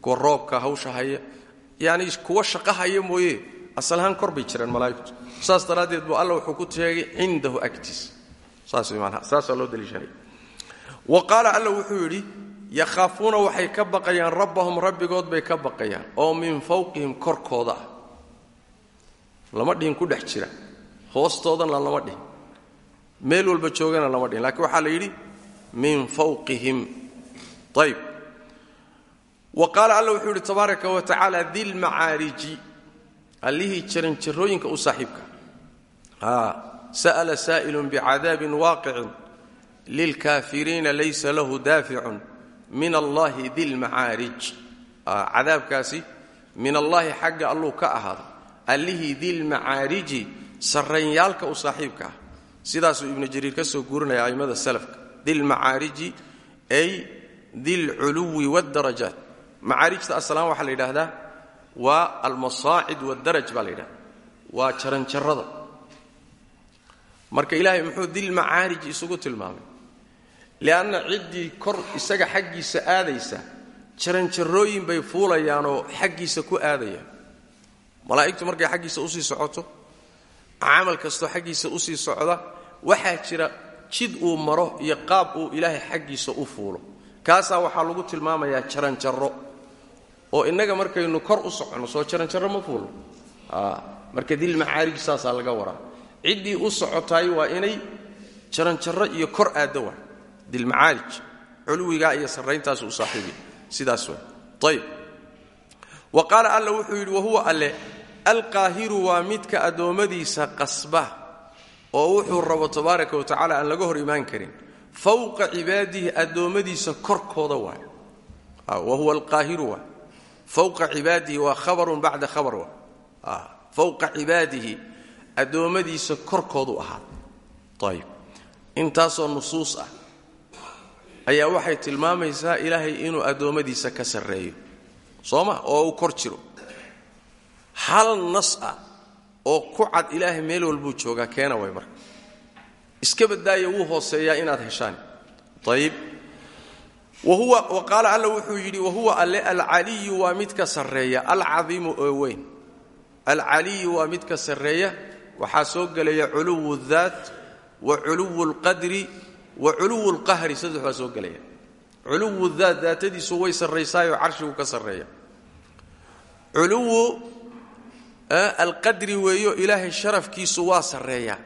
kuwa roobka hawsha haya yani kuwa shaqo haya mooye asalahaan kor bay jiraan malaa'igtu. Saas daraaddeed buu alla wuxuu ku sheegay cindahu agtiis. Saas way saasaa loo daliishanaya wa qaala alla wuxuu yidhi yakhaafuuna waxay ka baqayaan rabbahum rabbigood bay ka baqayaan oo min fawqihim korkooda. Lama dhihin ku dhex jira. Hoostoodana lama dhihin. Meel walba joogana lama dhihin. Lakiin waxaa la yidhi min fawqihim. Ayb wa qaala alla wuxuu yidhi tabaaraka wa tacaala dilmacaariji allihii jaranjarooyinka u saaxiibka. Sa'ala saa'ilun bicadaabin waaqicin lilkaafiriina laysa lahu daaficun min allahi dilmacaarij cadaabkaasi min allaahi xagga alluu ka ahaada allihii dilmacaariji sarranyaalka u saaxiibka ah. Sidaasuu ibnu ka soo guurinaya a'immada salafka. Dilmacaariji ay dilculuwi waddarajaat macaarijta aslaan waxaa la yidhaahdaa waa almasaacid wadaraj baa la yidhahda waa jaranjarrada marka ilaahay muxuu dilmacaarij isugu tilmaamay lianna ciddii kor isaga xaggiisa aadaysa jaranjarrooyin bay fuulayaanoo xaggiisa ku aadayaan malaa'igtu markay xaggiisa u sii socoto camal kastoo xaggiisa u sii socda waxaa jira jid uu maro iyo qaab uu ilaahay xaggiisa u fuulo kaasaa waxaa lagu tilmaamayaa jaranjarro oo innaga markaynu kor u soconno soo jaranjarro ma fuulno marka dilmacaarij saasaa laga waraa ciddii u socotaay waa inay jaranjarro iyo kor aaddo dilmacaarij culuwigaa iyo sarrayntaas u saaxiibiya sidaas waa ayb wa qaala alla wuxuu yidhi wahuwa alle alqaahiru waa midka addoommadiisa qasba oo wuxuu rabo tabaaraka wa tacala aan laga hor imaan karin. Fawqa cibaadihi addoommadiisa korkooda waay wahuwa alqaahiru waay fawqa cibaadihi waa khabarun bacda khabar waa. Fawqa cibaadihi addoommadiisa korkoodu ahaa. Ayib intaasoo nusuus ah ayaa waxay tilmaamaysaa ilaahay inuu addoommadiisa ka sarreeyo. Soo ma oo uu kor jiro. Hal nas ah oo ku cad ilaahay meel walbuu joogaa keena way marka. Iska baddaaya wuu hooseeyaa inaad heshaan. Ayib wa qaala alla wuxuu yidhi wahuwa alle alcaliyu waa midka sarreeya alcadiimu oo weyn. Alcaliyu waa midka sarreeya waxaa soo gelaya culuwu daat wa culuwu lqadri wa culuwu lqahri saddex baa soo gelaya. Culuwu daat daatadiisu way sarraysaayoo carshigu ka sarreeya. Culuwu alqadri weeyo ilaahay sharafkiisu waa sarreeyaa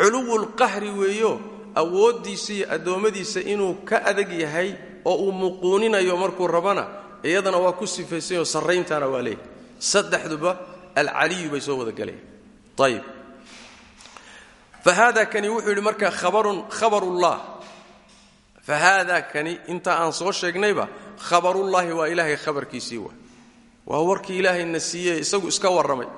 culuwu lqahri weeyo awooddiisa iyo addoommadiisa inuu ka adag yahay oo uu muquuninayo markuu rabana iyadana waa ku sifaysayoo sarrayntaana waa leeyahy saddexduba alcaliyu bay soo wada gelayaan. Ayib fa haada kani wuxuu yidhi marka khabarun khabarullah fa haada kani inta aan soo sheegnayba khabarullaahi waa ilaahay khabarkiisii waa waa warkii ilaahayna siiyey isagu iska warramay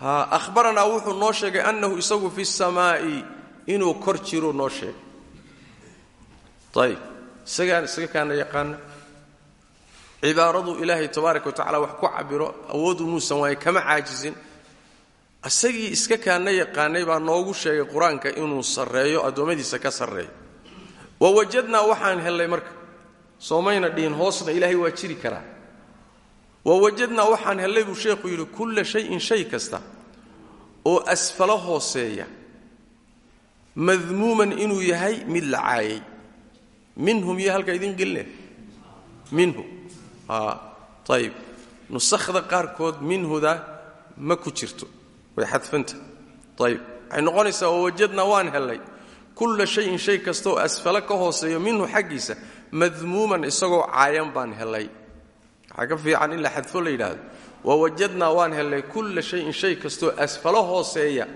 ahbaranaa wuxuu noo sheegay annahu isagu fi samaa'i inuu kor jiruu noo sheegay ayib isagaan isaga kaana yaqaana cibaaradu ilaahay tabaaraka wa tacala wax ku cabiro awood umuusan waaye kama caajisin isagii iska kaana yaqaanay baa noogu sheegay qur'aanka inuu sarreeyo addoommadiisa ka sarreeyo. Wa wajadnaa waxaan hellay marka. Soomayna dhihin hoosna ilaahay waa jiri karaa. Wa wajadnaa waxaan hellay buu sheekhu yidhi kulla shayin shay kasta oo asfalo hooseeya madmuuman inuu yahay mid la caayay. Minhum iyo halkaa idin geline minhu. Ayib nusakhda qaarkood minhuda ma ku jirto way xadfanta. Ayib waxay noqonaysaa wawajadnaa waan hellay kulla shayin shay kastaoo asfalo ka hooseeyo minhu xaggiisa madmuuman isagoo caayan baan hellay waxaa ka fiican in la xadfo la yidhaahdo. Wawajadnaa waan hellay kulla shayin shay kastaoo asfalo hooseeya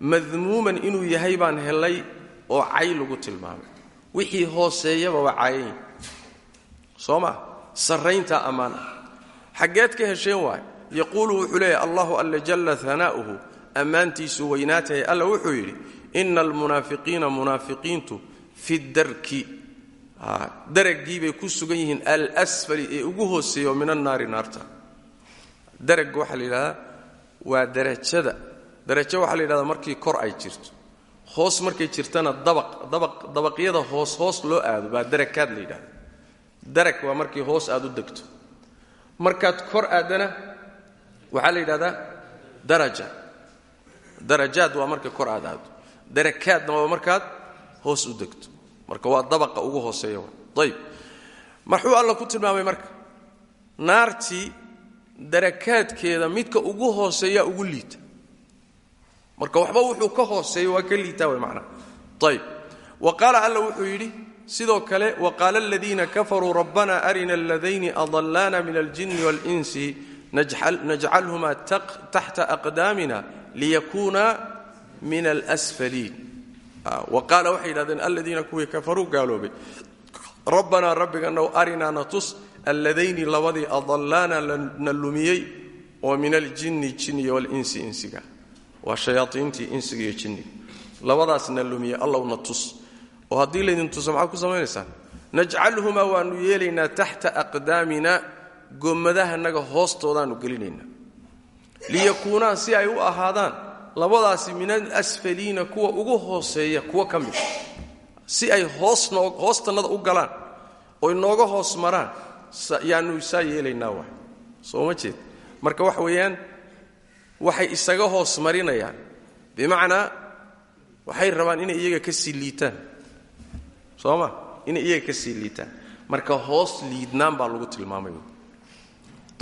madmuuman inuu yahay baan hellay oo cay lagu tilmaamay. Wixii hooseeyaba waa caayan. Soo ma? Sarrayntaa ammaan. Xaggeed ka hesheen waay yaquulu wuxuu leeyahy allahu alla jalla hanaa'uhu ammaantiisu weynaatahay alla wuxuu yidhi ina almunaafiqiina munaafiqiintu fi darki daragii bay ku sugan yihiin alsfali ee ugu hooseeya oo min annaari naarta daragga waxaa la yidhahdaa waa darajada darajo waxaa la yidhahdaa markii kor ay jirto hoos markay jirtana dabaq dabaq dabaqyada hoos hoos loo aado baa darakaad la yidhahda hoos aad u degto markaad kor aadana waxaa la yidhahdaa daraja. Darajaad waa markay kor aad aado darakaadna waa hoos u degto. Marka waa dabaqa ugu hooseeya ayb maxuu alla ku tilmaamay marka naartii darakaadkeeda midka ugu hooseeya ugu liita. Marka waxba wuxuu ka hooseeya waa ka liitaa macnaha ayb wa qaala alla wuxuu yidhi sidoo kale waqaala aladiina kafaruu rabbana arina aladayni adallana min aljinni walinsi najcalhuma taxta aqdaamina liyakuuna min alsfaliin wa qaala waxay yidhahdeen aladiina kuwii kafaruu gaaloobay rabbanaa rabbiganow arinaa na tus alladayni labadii adallaana na lumiyey min aljinni jinniga walinsi insiga waa insiga iyo jinniga labadaas na lumiyey allow na tus oo haddii laydin tuso maxaad ku samaynaysaan najcalhumaa waannu gomadahanaga hoostoodaannu gelinaynaa. Liyakuunaa si ay u ahaadaan labadaasi min alasfaliina kuwa ugu hooseeya kuwa ka mid si ay hoostannada u galaan oy nooga hoos maraan yaannu saa yeelaynaa waay soo ma jeed? Marka waxa weeyaan waxay isaga hoos marinayaan. Bimacnaa waxay rabaan inay iyaga ka sii liitaan. Soo ma? Inay iyaga ka sii liitaan. Marka hoos liidnaan baa lagu tilmaamay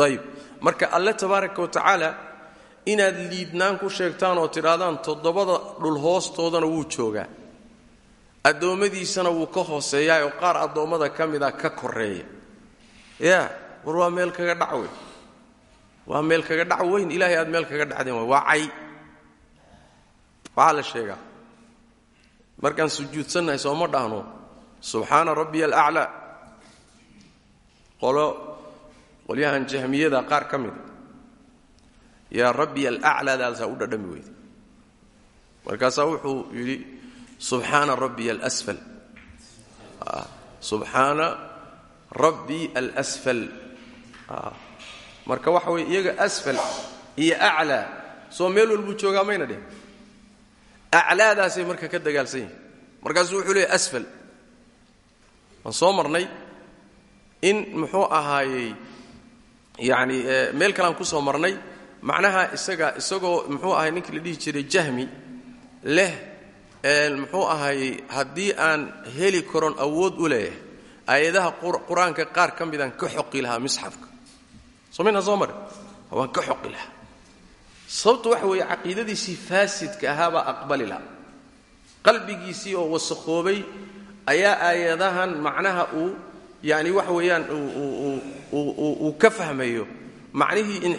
ayib marka alle tabaaraka wa tacaala inaad liidnaan ku sheegtaan oo tidhaahdaan toddobada dhul hoostoodana wuu joogaa. Addoommadiisana wuu ka hooseeyaa oo qaar addoommada ka mida ka koreeya yaa war waa meel kaga dhac weyn. Waa meel kaga dhac weyn. Ilaahay aad meel kaga dhacdeen waa cay. Waxaa la sheegaa. Markaan sujuudsannahay sooma dhahno. Subxaana rabbiya alaclaa qolo qolyahan jahmiyada qaar ka mida yaa rabbiya alaclaadaasaa u dhadhami weyda markaasaa wuxuu yidhi subxaana rabbiya alsfal subxaana rabbi alsfal marka waxa weye iyaga asfal iyo aclaa soo meel walbuu joogaa mayna dheh. Aclaadaasay marka ka dagaalsan yihiin markaasuu wuxuu leeyay asfal. Waan soo marnay in muxuu ahaayey yacni meel kalean ku soo marnay macnaha isaga isagoo muxuu ahay ninkii la dhihi jiray jahmi leh muxuu ahaayey haddii aan heli karon awood u leeyahay aayadaha qur'aanka qaar ka midaan ka xoqi lahaa misxafka. Soo minaa soo mare waan ka xoqi lahaa. Sababtu waxa weeye caqiidadiisii faasidka ahaabaa aqbali laha qalbigiisii oo wasakhoobay ayaa aayadahan macnaha uu yani waxa weeyaan uu ka fahmayo macnihii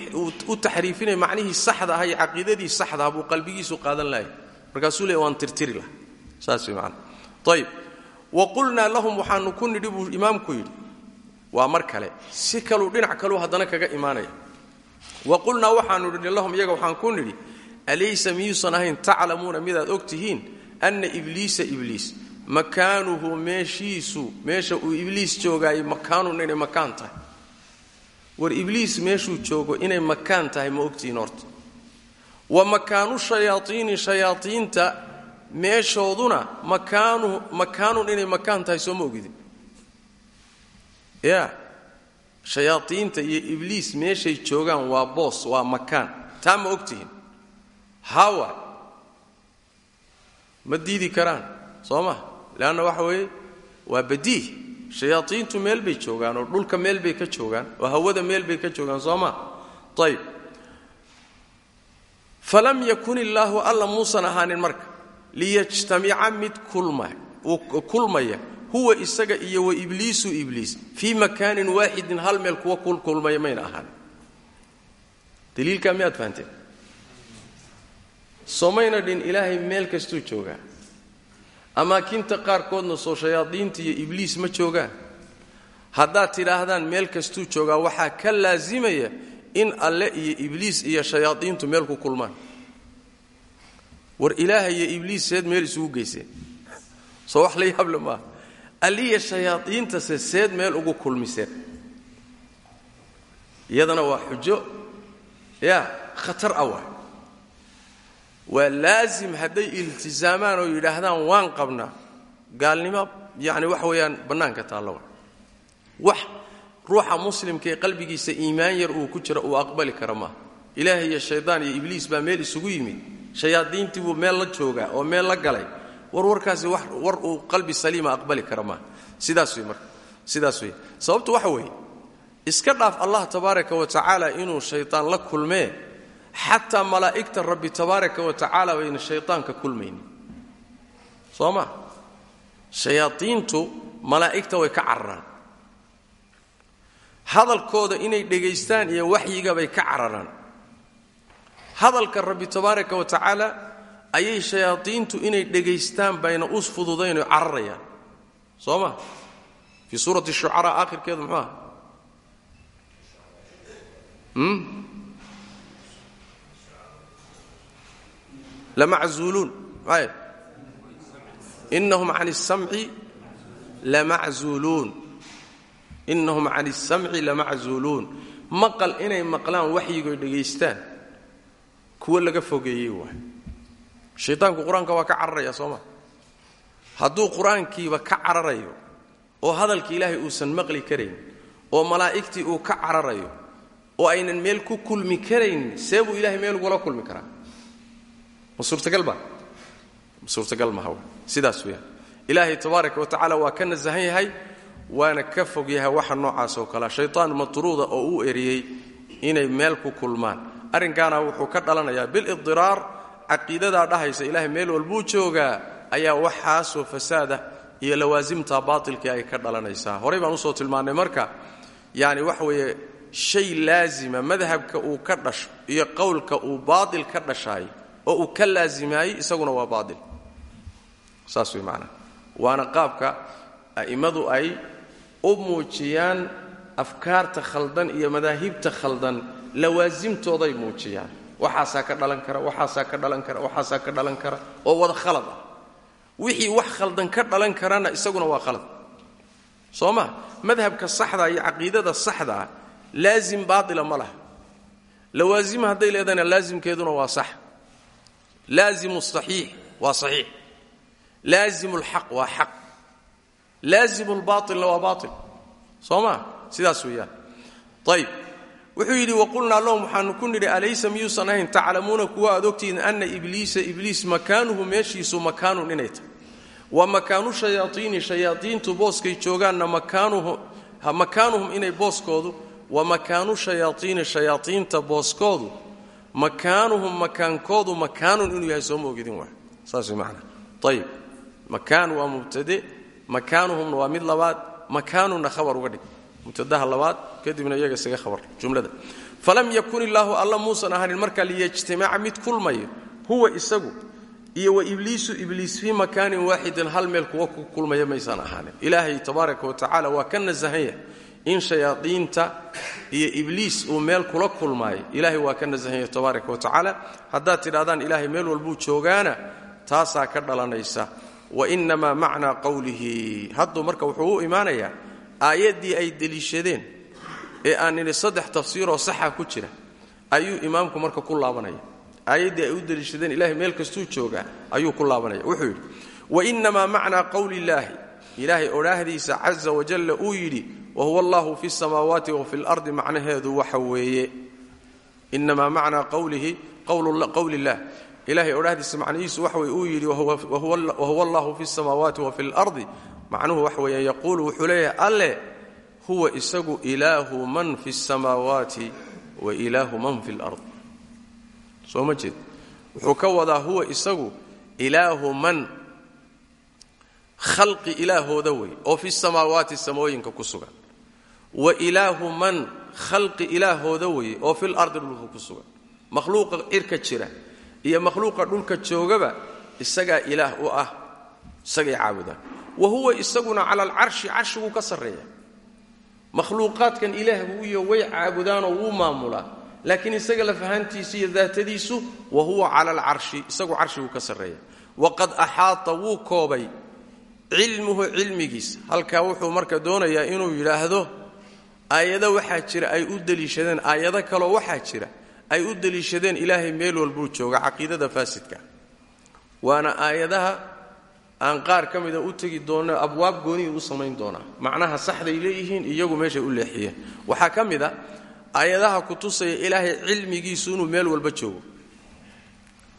u taxriifinayo macnihii saxda aha iyo caqiidadii saxdaha buu qalbigiisu qaadan lahay. Markaasuu le waan tirtiri laha saas way macana ayib wa qulnaa lahum waxaanu ku nidhi buu imaamku yidhi. Waa mar kale. Si kaluu dhinac kaluu haddana kaga imaanaya. Wa qulnaa waxaanu nidhi lahum iyaga waxaan ku nidhi alaysa miyuusan ahayn taclamuuna midaad og tihiin anna ibliisa ibliis makaanuhu meeshiisu meesha uu ibliis joogaayay makaanun inay makaan tahay. War ibliis meeshuu joogo inay makaan tahay ma ogtihiin horta. Wa makaanu shayaaiini shayaaiinta meeshooduna makaanu makaanun inay makaan tahay soo ma ogidin. Ya shayaaiinta iyo ibliis meeshay joogaan waa boos waa makaan. Taa ma ogtihiin hawa. Ma diidi karaan soo ma leanna waxa weeye waa badiih. Shayaaiintu meel bay joogaan oo dhulka meel bay ka joogaan oo hawada meel bay ka joogaan soo ma? Ayb falam yakun illaahu alla muusan ahaanin marka. Liyajtamica mid kulmaya huwa isaga iyo wa ibliisu ibliis fii makaanin waaxidin hal meel kuwa kulkulmaya mayna ahaanin. Daliilkaa miyaad fahanteen soomayna dhin ilaahay meel kastuu joogaa amaakinta qaarkoodna soo shayaadiinta iyo ibliis ma joogaan haddaad tidhaahdaan meel kastuu joogaa waxaa ka laasimaya in alle iyo ibliis iyo shayaadiintu meel ku kulmaan. War ilaaha iyo ibliis seed meel isugu geyseen soo wax la yaable maaha alliya shayaadiintase seed meel ugu kulmiseen iyadana waa xujo. Ya khatar ah waa laasim hadday iltisaamaan oo yidhaahdaan waan qabnaa. Gaalnimo yani waxa weeyaan bannaanka taallawa wax ruuxa muslimka ee qalbigiisa iimaan yar uu ku jira uu aqbali kara maaha ilaahay iyo shaydaan iyo ibliis baa meel isugu yimid. Shayaadiintii buu meel la joogaa oo meel la galay. War warkaasi war uu qalbi saliima aqbali kara maaha sidaas wey marka. Sidaas wey sababtu waxa weeye iska dhaaf allah tabaaraka wa tacaala inuu shaydaan la kulmee xataa malaa'igta rabbi tabaaraka wa tacaala bayna shaydaanka kulmaynin. Soo ma shayaadiintu malaa'igta way ka cararaan. Hadalkooda inay dhegaystaan iyo waxyigabay ka cararaan. Hadalka rabbi tabaaraka wa tacaala ayay shayaadiintu inay dhegaystaan bayna u fududaynoo cararayaan. Soo ma fii suurati shucaraa aakhirkeedu muxuu aha lamacuuluun inahum an samci innahum can isamci lamaczuuluun. Maqal inay maqlaan waxyigoy dhegaystaan. Kuwo laga fogeeyey waay. Shaytaanku qur'aanka waa ka cararaya sooma hadduu qur'aankiiba ka cararayo oo hadalka ilaahay uusan maqli karayn oo malaa'igtii uu ka cararayo oo aynan meel ku kulmi karayn see buu ilaahay meel ugula kulmi karaa ma suurtagal ba ma suurtagal sidaas weyaan ilaahay tabaaraka wa tacaala waa ka nasahan yahay waana ka fog yahay waxa noocaas oo kalea shaytaan matruuda oo uu eriyey inay meel ku kulmaan. Arrinkaana wuxuu ka dhalanayaa bilidiraar caqiidadaa dhahaysa ilaahay meel walbuu joogaa ayaa waxaasoo fasaada iyo lawaasimta baatilkii ay ka dhalanaysaa. Horey baan u soo tilmaannay marka yani waxa weeye shay laazima madhabka uu ka dhasho iyo qowlka uu baatil ka dhashaay oo uu ka laazimaayey isaguna waa baatil saas way macnaha waana qaabka a'immadu ay u muujiyaan afkaarta khaldan iyo madaahibta khaldan lawaasimtooday muujiyaan. Waxaasaa ka dhalan kara waxaasaa ka dhalan kara waxaasaa ka dhalan kara oo wada khalad ah. Wixii wax khaldan ka dhalan karana isaguna waa khalad. Soo ma? Madhabka saxda iyo caqiidada saxda ah laazim baatila ma laha. Lawaasim hadday leedahayna laasimkeeduna waa sax laazimu saxiix waa saxiix laazimu lxaq waa xaq laazimu lbaailna waa baail soo ma sidaas weeyaan ayb wuxuu yidhi waqulnaa lahum waxaanu ku nidhi alaysa miyuusan ahayn taclamuuna kuwa aad ogtihiin ana ibliisa ibliis makaanuhu meeshiisu makaanun inay tahay wa makaanu shayaaiini shayaaiintu booskay joogaanna makaanuhum inay booskoodu wa makaanu shayaaiini makaanuhum makaankoodu makaanun inuu yahay sooma ogidin waa saas macana ayib makaan waa mubtade makaanuhumna waa mid labaad makaanunna khabar uga dhig. Mubtadaha labaad kadibna iyaga isaga khabar jumlada. Falam yakun illaahu alla muusan ahanin marka liyajtamaca mid kulmayo huwa isagu iyo wa ibliisu ibliis fii makaanin waaxidin hal meel kuwa ku kulmaya maysaan ahaanin. Ilaahay tabaaraka wa tacaala waa ka nasahan in shayaadiinta iyo ibliis uu meel kula kulmaayo ilaahay waa ka nasahan yahay tabaaraka wa tacaala. Haddaad tidhahdaan ilaahay meel walbuu joogaana taasaa ka dhalanaysa. Wa innamaa macnaa qowlihi hadduu marka wuxuu u imaanayaa aayaddii ay deliishadeen ee aan nidhi saddex tafsiiroo saxa ku jira ayuu imaamku marka ku laabanaya. Aayaddii ay u deliishadeen ilahay meel kastuu joogaa ayuu ku laabanaya. Wuxuu yidhi wainnamaa macnaa qowli illaahi ilaahay odhaahdiisa caza wajalla uu yidhi wahuwa allahu fi samaawaati wa fi lardi macnaheedu waxa weeye inamaa macnaa qowlihi qowli illah ilahay odhaahdiisa macnihiisu waxa weye uu yidhi wahuwa allahu fi samaawaati wa fi lardi macnuhu waxa weeyaan yaquulu wuxuu alle huwa isagu ilaahu man fi اsamaawaati wa ilaahu man fi اlard soo ma jeed ka wadaa huwa isagu ilaahu man khalqi ilaahooda wey oo fi samaawaati samooyinka ku sugan wa ilaahu man khalqi ilaahooda weye oo fil ardi dhulka ku sugan. Makhluuqa cirka jira iyo makhluuqa dhulka joogaba isagaa ilaah u ah isagay caabudaan. Wa huwa isaguna cala alcarshi carshiguu ka sarreeya. Makhluuqaadkan ilaah buu iyo way caabudaanoo wuu maamulaa. Laakiin isaga lafahantiisu iyo daatadiisu wa huwa cala alcarshi isagu carshiguu ka sarreeya. Waqad axaata wuu koobay. Cilmuhu cilmigiisa halkaa wuxuu marka doonayaa inuu yidhaahdo aayado waxaa jira ay u deliishadeen. Aayado kaloo waxaa jira ay u deliishadeen ilaahay meel walbuu jooga caqiidada faasidka. Waana aayadaha aan qaar ka mida u tegi doonno abwaab goonihi u samayn doonaa macnaha saxday leeyihiin iyagu meeshay u leexiyeen waxaa ka mid a ku tusaya ilaahay cilmigiisu inuu meel walba joogo.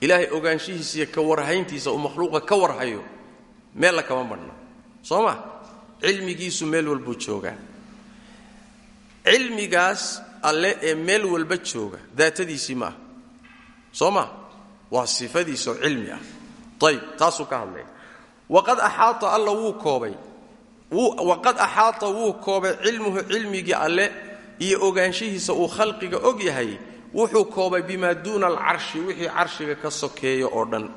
Ilaahay ogaanshihiisa iyo ka warhayntiisa uu makhluuqa ka warhayo meella kama madhna soo ma? Cilmigiisu meel walbuu joogaa cilmigaas alle ee meel walba jooga daatadiisii ma ah soo ma? Waa sifadiisoo cilmi ah. Ayib taasuu ka hadlaya waqad axaata alla wuu koobay. Waqad axaata wuu koobay cilmuhu cilmigii alle iyo ogaanshihiisa uu khalqiga og yahay wuxuu koobay bimaa duuna alcarshi wixii carshiga ka sokeeya oo dhan.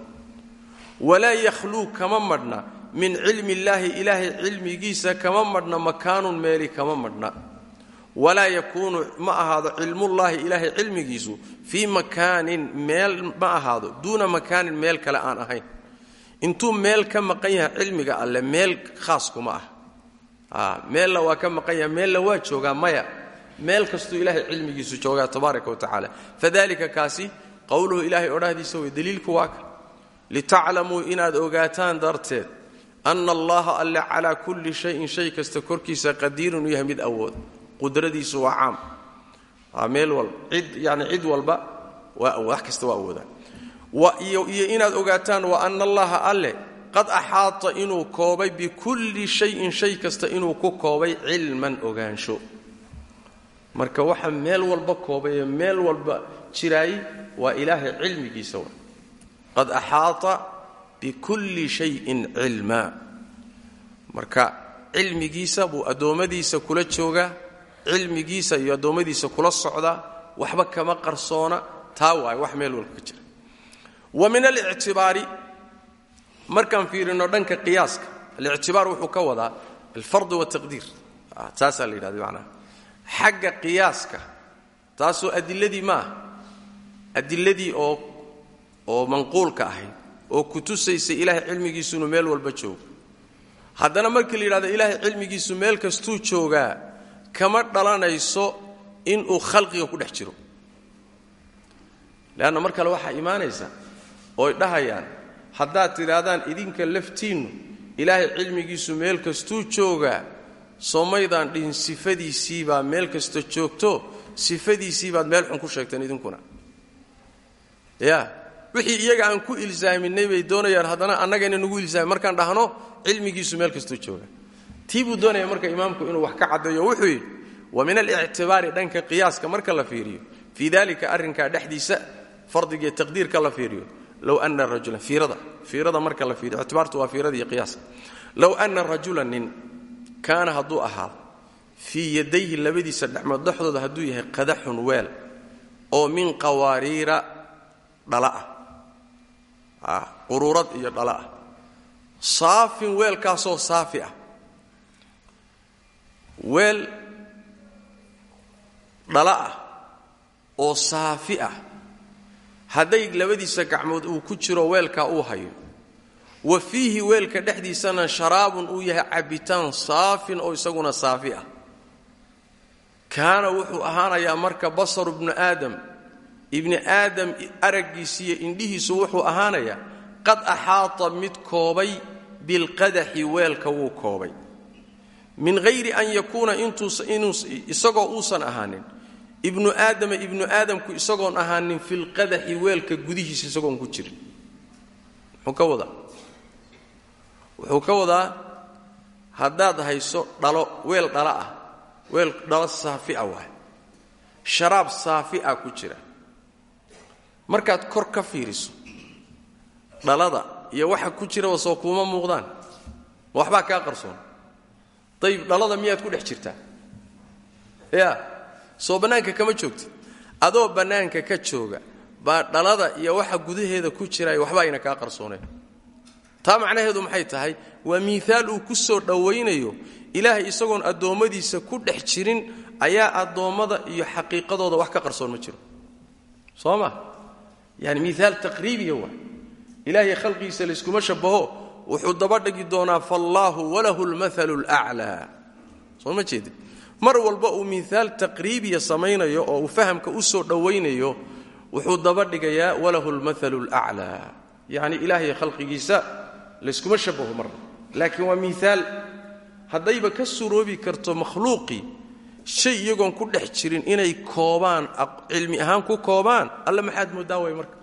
Walaa yakhluu kama madhna min cilmi illaahi ilaahay cilmigiisa kama madhna makaanun meeli kama madhna walaa yakuunu ma ahaado cilmullaahi ilaahay cilmigiisu fii makaanin meel ma ahaado duuna makaanin meel kale aan ahayn. Intuu meel ka maqan yahay cilmiga alle meel khaas kuma ah. Meella waa ka maqan yahay meella waa joogaa maya. Meel kastuu ilaahay cilmigiisu joogaa tabaaraka wa tacaala. Fadalika kaasi qowluhu ilaahay odhahdiisa wey daliilku waa ka. Litaclamuu inaad ogaataan darteed ana allaha alle calaa kulli shayin shay kasta korkiisa qadiirun u yahay qudradiisu waa caam. Meel walba cid yani cid walba wax kasta waa awoodaan iyo inaad ogaataan wa ana allaha alle qad axaata inuu koobay bikulli shayin shay kasta inuu ku koobay cilman ogaansho. Marka waxa meel walba koobaye meel walba jiraay waa ilaahay cilmigiisa wa. Qad axaata bikulli shayin cilma. Marka cilmigiisa buu addoommadiisa kula joogaa cilmigiisa iyo addoommadiisa kula socdaa waxba kama qarsoona taa waay wax meel walba ka jira. Wa min alictibaari markaan fiirino dhanka qiyaaska alictibaar wuxuu ka wadaa alfardu wataqdiir taasaa la yidhahda macnaha. Xagga qiyaaska taasoo adiladii ma ah oo oo manquulka ahayd oo ku tusaysa ilaahay cilmigiisu meel walba joogo. Haddana markii la yidhahdo ilaahay cilmigiisu meel kastuu joogaa kama dhalanayso inuu khalqiga ku dhex jiro. Leanna mar kale waxaa imaanaysa ooy dhahayaan haddaad tidhaahdaan idinka laftiinnu ilaahay cilmigiisu meel kastuu joogaa soomaydaan dhihin sifadiisiibaa meel kasta joogto sifadiisiibaad meel xun ku sheegteen idinkuna. Ya wixii iyaga aan ku ilsaaminay bay doonayaan haddana annagayna nagu ilsaamin markaan dhahno cilmigiisu meel kastuu jooga tii buu doonaya marka imaamku inuu wax ka caddeeyo wuxuu yidhi wa min alictibaari dhanka qiyaaska marka la fiiriyo fii dalika arrinkaa dhexdiisa fardigiiyo taqdiirka la fiiriyo. Low ana rajulan fiirada fiirada marka la fiiriyo ictibaartu waa fiirada iyo qiyaaska. Low ana rajulan nin kaana hadduu ahaado yadayhi labadiisa dhexmood dhexdooda yahay qadaxun weel oo min qawaariira dhala ah. Quruurad iyo dhala ah. Saafin weelkaasoo saafi ah weel dhala ah oo saafi ah. Hadday labadiisa gacmood uu ku jiro weelkaa uu hayo. Wa fiihi weelka dhexdiisana sharaabun uu yahay cabbitaan saafin oo isaguna saafi ah. Kaana wuxuu ahaanayaa marka basaru ibnu aadam ibni aadam araggiisiiyo indhihiisu wuxuu ahaanayaa qad axaata mid koobay bilqadaxi weelka wuu koobay min hayri an yakuuna isagoo uusan ahaanin. Ibnu aadama ibnu aadamku isagoon ahaanin filqadaxi weelka gudihiisa isagoon ku jirin. Muxuu ka wadaa? Wuxuu ka wadaa haddaad hayso dhalo weel dhala ah weel dhalo saafi a waay. Sharaab saafi a ku jira. Markaad kor ka fiiriso dhalada iyo waxa ku jiraba soo kuuma muuqdaan. Waxbaa kaa qarsoon dayib dhalada miyaad ku dhex jirtaa? Ya soo bannaanka kama joogtid adoo bannaanka ka jooga baa dhalada iyo waxa gudaheeda ku jiraay waxba ayna kaa qarsooneen. Taa macnaheedu maxay tahay? Waa miiaal uu ku soo dhowaynayo. Ilaahay isagoon addoommadiisa ku dhex jirin ayaa addoommada iyo xaqiiqadooda wax ka qarsoon ma jiro. Soo ma? Yani miaal taqriibiya waa. Ilaahay khalqigiisa layskuma shabaho wuxuu dabadhigi doonaa faallaahu walahu lmathalu laclaa soo ma jeedin? Mar walba uu miaal taqriibiya samaynayo oo uu fahamka u soo dhowaynayo wuxuu dabadhigayaa walahu lmathalu laclaa yacni ilaahay khalqigiisa layskuma shabaho marna laakiin waa miaal haddayba ka suroobi karto makhluuqii shay iyagoon ku dhex jirin inay koobaan cilmi ahaan ku koobaan alle maxaad mooddaa way marka?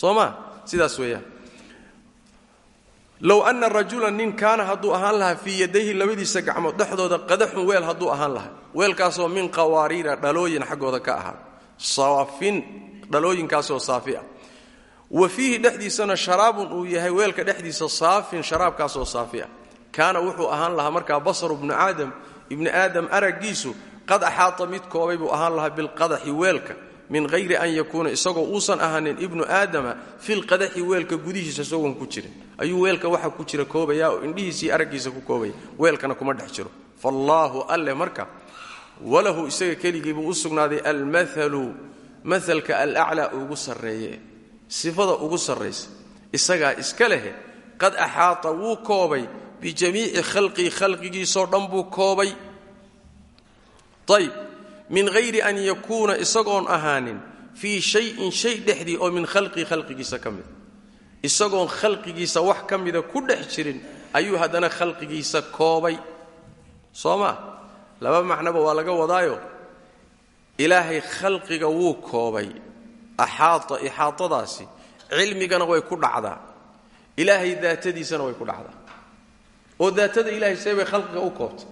Soo ma? Sidaas weeyaan low anna rajulan nin kaana hadduu ahaan lahaa fii yadayhi labadiisa gacmood dhexdooda qadaxun weel hadduu ahaan lahaa. Weelkaasoo min qawaariira dhalooyin xaggooda ka ahaa. Saafin dhalooyinkaasoo saafi ah wa fiihi dhexdiisana sharaabun uu yahay weelka dhexdiisa saafin sharaabkaasoo saafi ah kaana wuxuu ahaan lahaa markaa basaru ibnu aadam ibni aadam araggiisu qad axaata mid koobay buu ahaan lahaa bilqadaxi weelka min hayri an yakuuna isagoo uusan ahaanin ibnu aadama filqadaxi weelka gudihiisa isagoon ku jirin. Ayuu weelka waxa ku jira koobaya oo indhihiisii araggiisa ku koobaya weelkana kuma dhex jiro. Faallaahu alle marka walahu isaga keligiibuu u sugnaaday almaalu maalka alaclaa ugu sarreeye. Sifada ugu sarraysa. Isagaa iska lehe qad axaata wuu koobay bijamiici khalqii khalqigiisoo dhan buu koobay. Ayb min hayri an yakuuna isagoon ahaanin fii shayin shay dhexdii oo min khalqii khalqigiisa ka mida isagoon khalqigiisa wax ka mida ku dhex jirin ayuu haddana khalqigiisa koobay. Soo maa laba macnoba waa laga wadaayo. Ilaahay khalqiga wuu koobay. Axaata ixaatadaasi cilmigana way ku dhacdaa. Ilaahay daatadiisana way ku dhacdaa. Oo daatada ilahay see bay khalqiga u koobtay.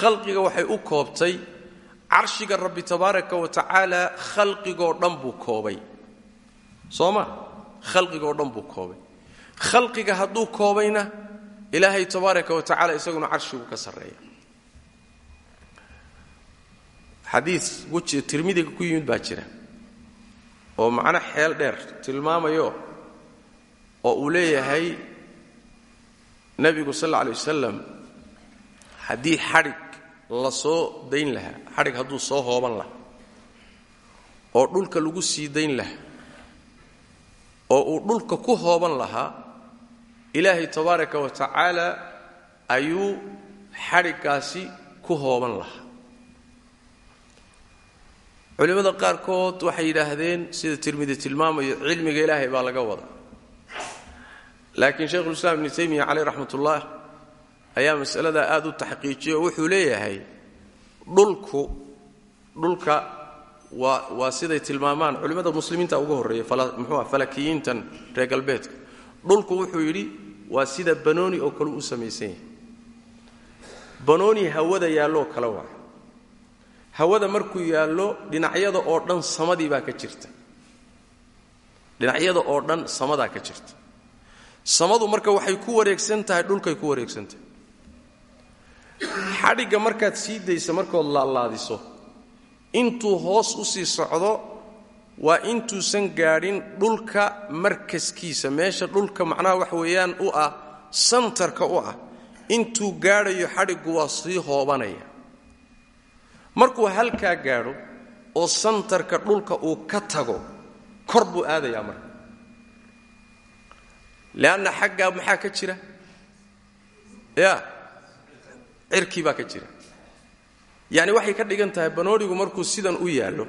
Khalqiga waxay u koobtay carshiga rabbi tabaaraka wa tacaala khalqigoo dhan buu koobay. Soo ma khalqigoo dhan buu koobay. Khalqiga hadduu koobayna ilaahay tabaaraka wa tacala isaguna carshigu ka sarreeya. Xadiis weji tirmidiga ku yimid baa jira oo macno xeel dheer tilmaamayo oo uu leeyahay nebigu sal alla alay wasalam haddii la soo dayn lahaa xadhig hadduu soo hooban lahaa oo dhulka lagu sii dayn lahaa oo uu dhulka ku hooban lahaa ilaahay tabaaraka wa tacaala ayuu xadhiggaasi ku hooban lahaa. Culimmada qaarkood waxay yidhaahdeen sida tirmidi tilmaamayo cilmiga ilaahay baa laga wadaa. Laakiin shaykhulislaam ibnu taymiya caleyh raxmatullah ayaa masaladaa aad u taxqiijiyay oo wuxuu leeyahay dhulku dhulka waa waa siday tilmaamaan culimmada muslimiinta uga horreeya muxuua falakiyiintan reer galbeedka. Dhulku wuxuu yidhi waa sida banooni oo kale u samaysan yahay. Banooni hawada yaalloo kale waa. Hawada markuu yaallo dhinacyada oo dhan samadii baa ka jirta. Dhinacyada oo dhan samadaa ka jirta. Samadu marka waxay ku wareegsan tahay dhulkay ku wareegsan tahay xadhigga markaad sii daysa markood laalaadiso intuu hoos u sii socdo waa intuusan gaadhin dhulka markaskiisa. Meesha dhulka macnaha wax weeyaan u ah santarka u ah intuu gaadhayo xadhiggu waa sii hoobanaya. Markuu halkaa gaadho oo santarka dhulka uu ka tago kor buu aadayaa marka. Leanna xaggaa maxaa ka jira? Ya cirkii baa ka jira. Yacni waxay ka dhigan tahay banoonigu markuu sidan u yaallo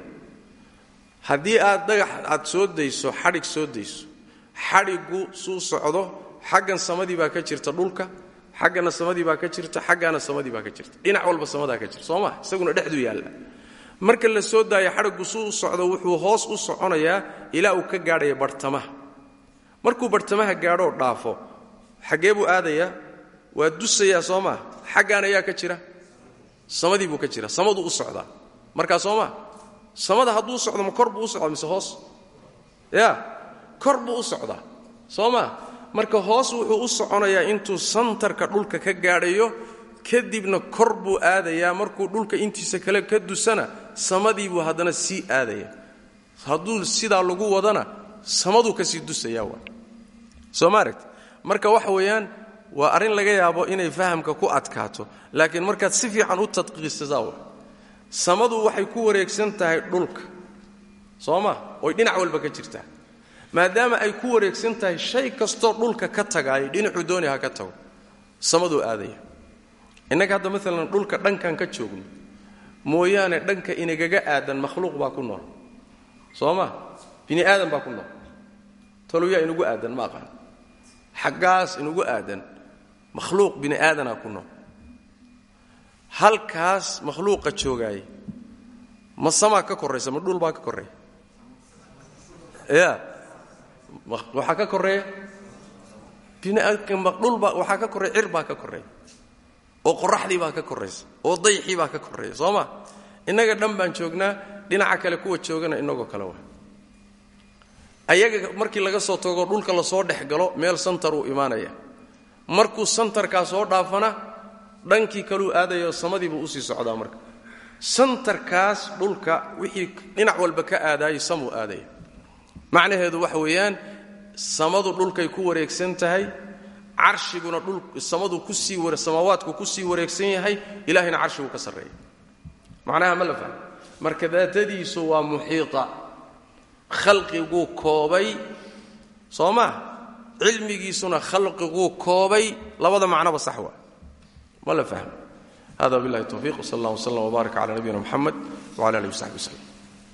haddii aad dhagax aad soo dayso xadhig soo dayso xadhiggu suu socdo xaggan samadii baa ka jirta dhulka xaggana samadii baa ka jirta xaggaana samadii baa ka jirta. Dhinac walba samadaa ka jirta soo ma isaguna dhexduu yaalla. Marka la soo daayo xadhiggu suu socdo wuxuu hoos u soconayaa ilaa uu ka gaadhaya barhtamaha markuu barhtamaha gaadhoo dhaafo. Xaggee buu aadayaa? Waa dusayaa soo maa xaggaan ayaa ka jira samadii buu ka jira samaduu u socdaa markaa soo maa samada hadduu socdo ma kor buu u socdaa mise hoos? Ya kor buu u socdaa soo maa marka hoos wuxuu u soconayaa intuu santarka dhulka ka gaadhayo kadibna kor buu aadayaa. Markuu dhulka intiisa kale ka dusana samadii buu haddana sii aadaya. Hadduu sidaa lagu wadana samaduu ka sii dusayaa waa. Soo ma aragti marka waxa weeyaan waa arrin laga yaabo inay fahamka ku adkaato laakiin markaad si fiican u tadqiisataa wa samadu waxay ku wareegsan tahay dhulka. Soo ma? Oy dhinac walba ka jirtaa maadaama ay ku wareegsan tahay shay kastoo dhulka ka tagaayo dhinacuu dooni ha ka tago. Samaduu aadaya innaga hadda maalan dhulka dhankan ka joogno mooyaane dhanka inagaga aadan makhluuq baa ku nool. Soo ma? Bini aadan baa ku nool. Toluyaa inugu aadan ma aqaan. Xaggaas inugu aadan makhluuq bini aadanaa ku nool. Halkaas makhluuqa joogaaya ma samaa ka korraysa ma dhul baa ka korreeya ya waxaa ka korreeya bindhulbaa waxaa ka korreeya cir baa ka korreeya oo qoraxdii baa ka korraysa oo dayxii baa ka korreeya soo ma? Dhan baan joognaa dhinaca kale kuwa joogana inagoo kale waa. Ayaga markii laga soo tago dhulka la soo dhex galo meel santaruu imaanaya markuu santarkaa soo dhaafana dhankii kaluu aadayo samadiibuu u sii socdaa marka. Santarkaas dhulka wixii dhinac walba ka aadaayo samuu aadaya macnaheedu waxa weeyaan samadu dhulkay ku wareegsan tahay carshiguna samadu ku sii samaawaadku ku sii wareegsan yahay ilahayna carshigu ka sarreeya macnaha ma la fahmo marka daatadiisu waa muxiita khalqiguu koobay soo maa cilmigiisuna khalqiguu koobay labada macnoba sax waa. Ma la fahmo hada billahi towfiiq wsal allah wslam wbaarak cala nabiyina muxamed wcala alihi wslem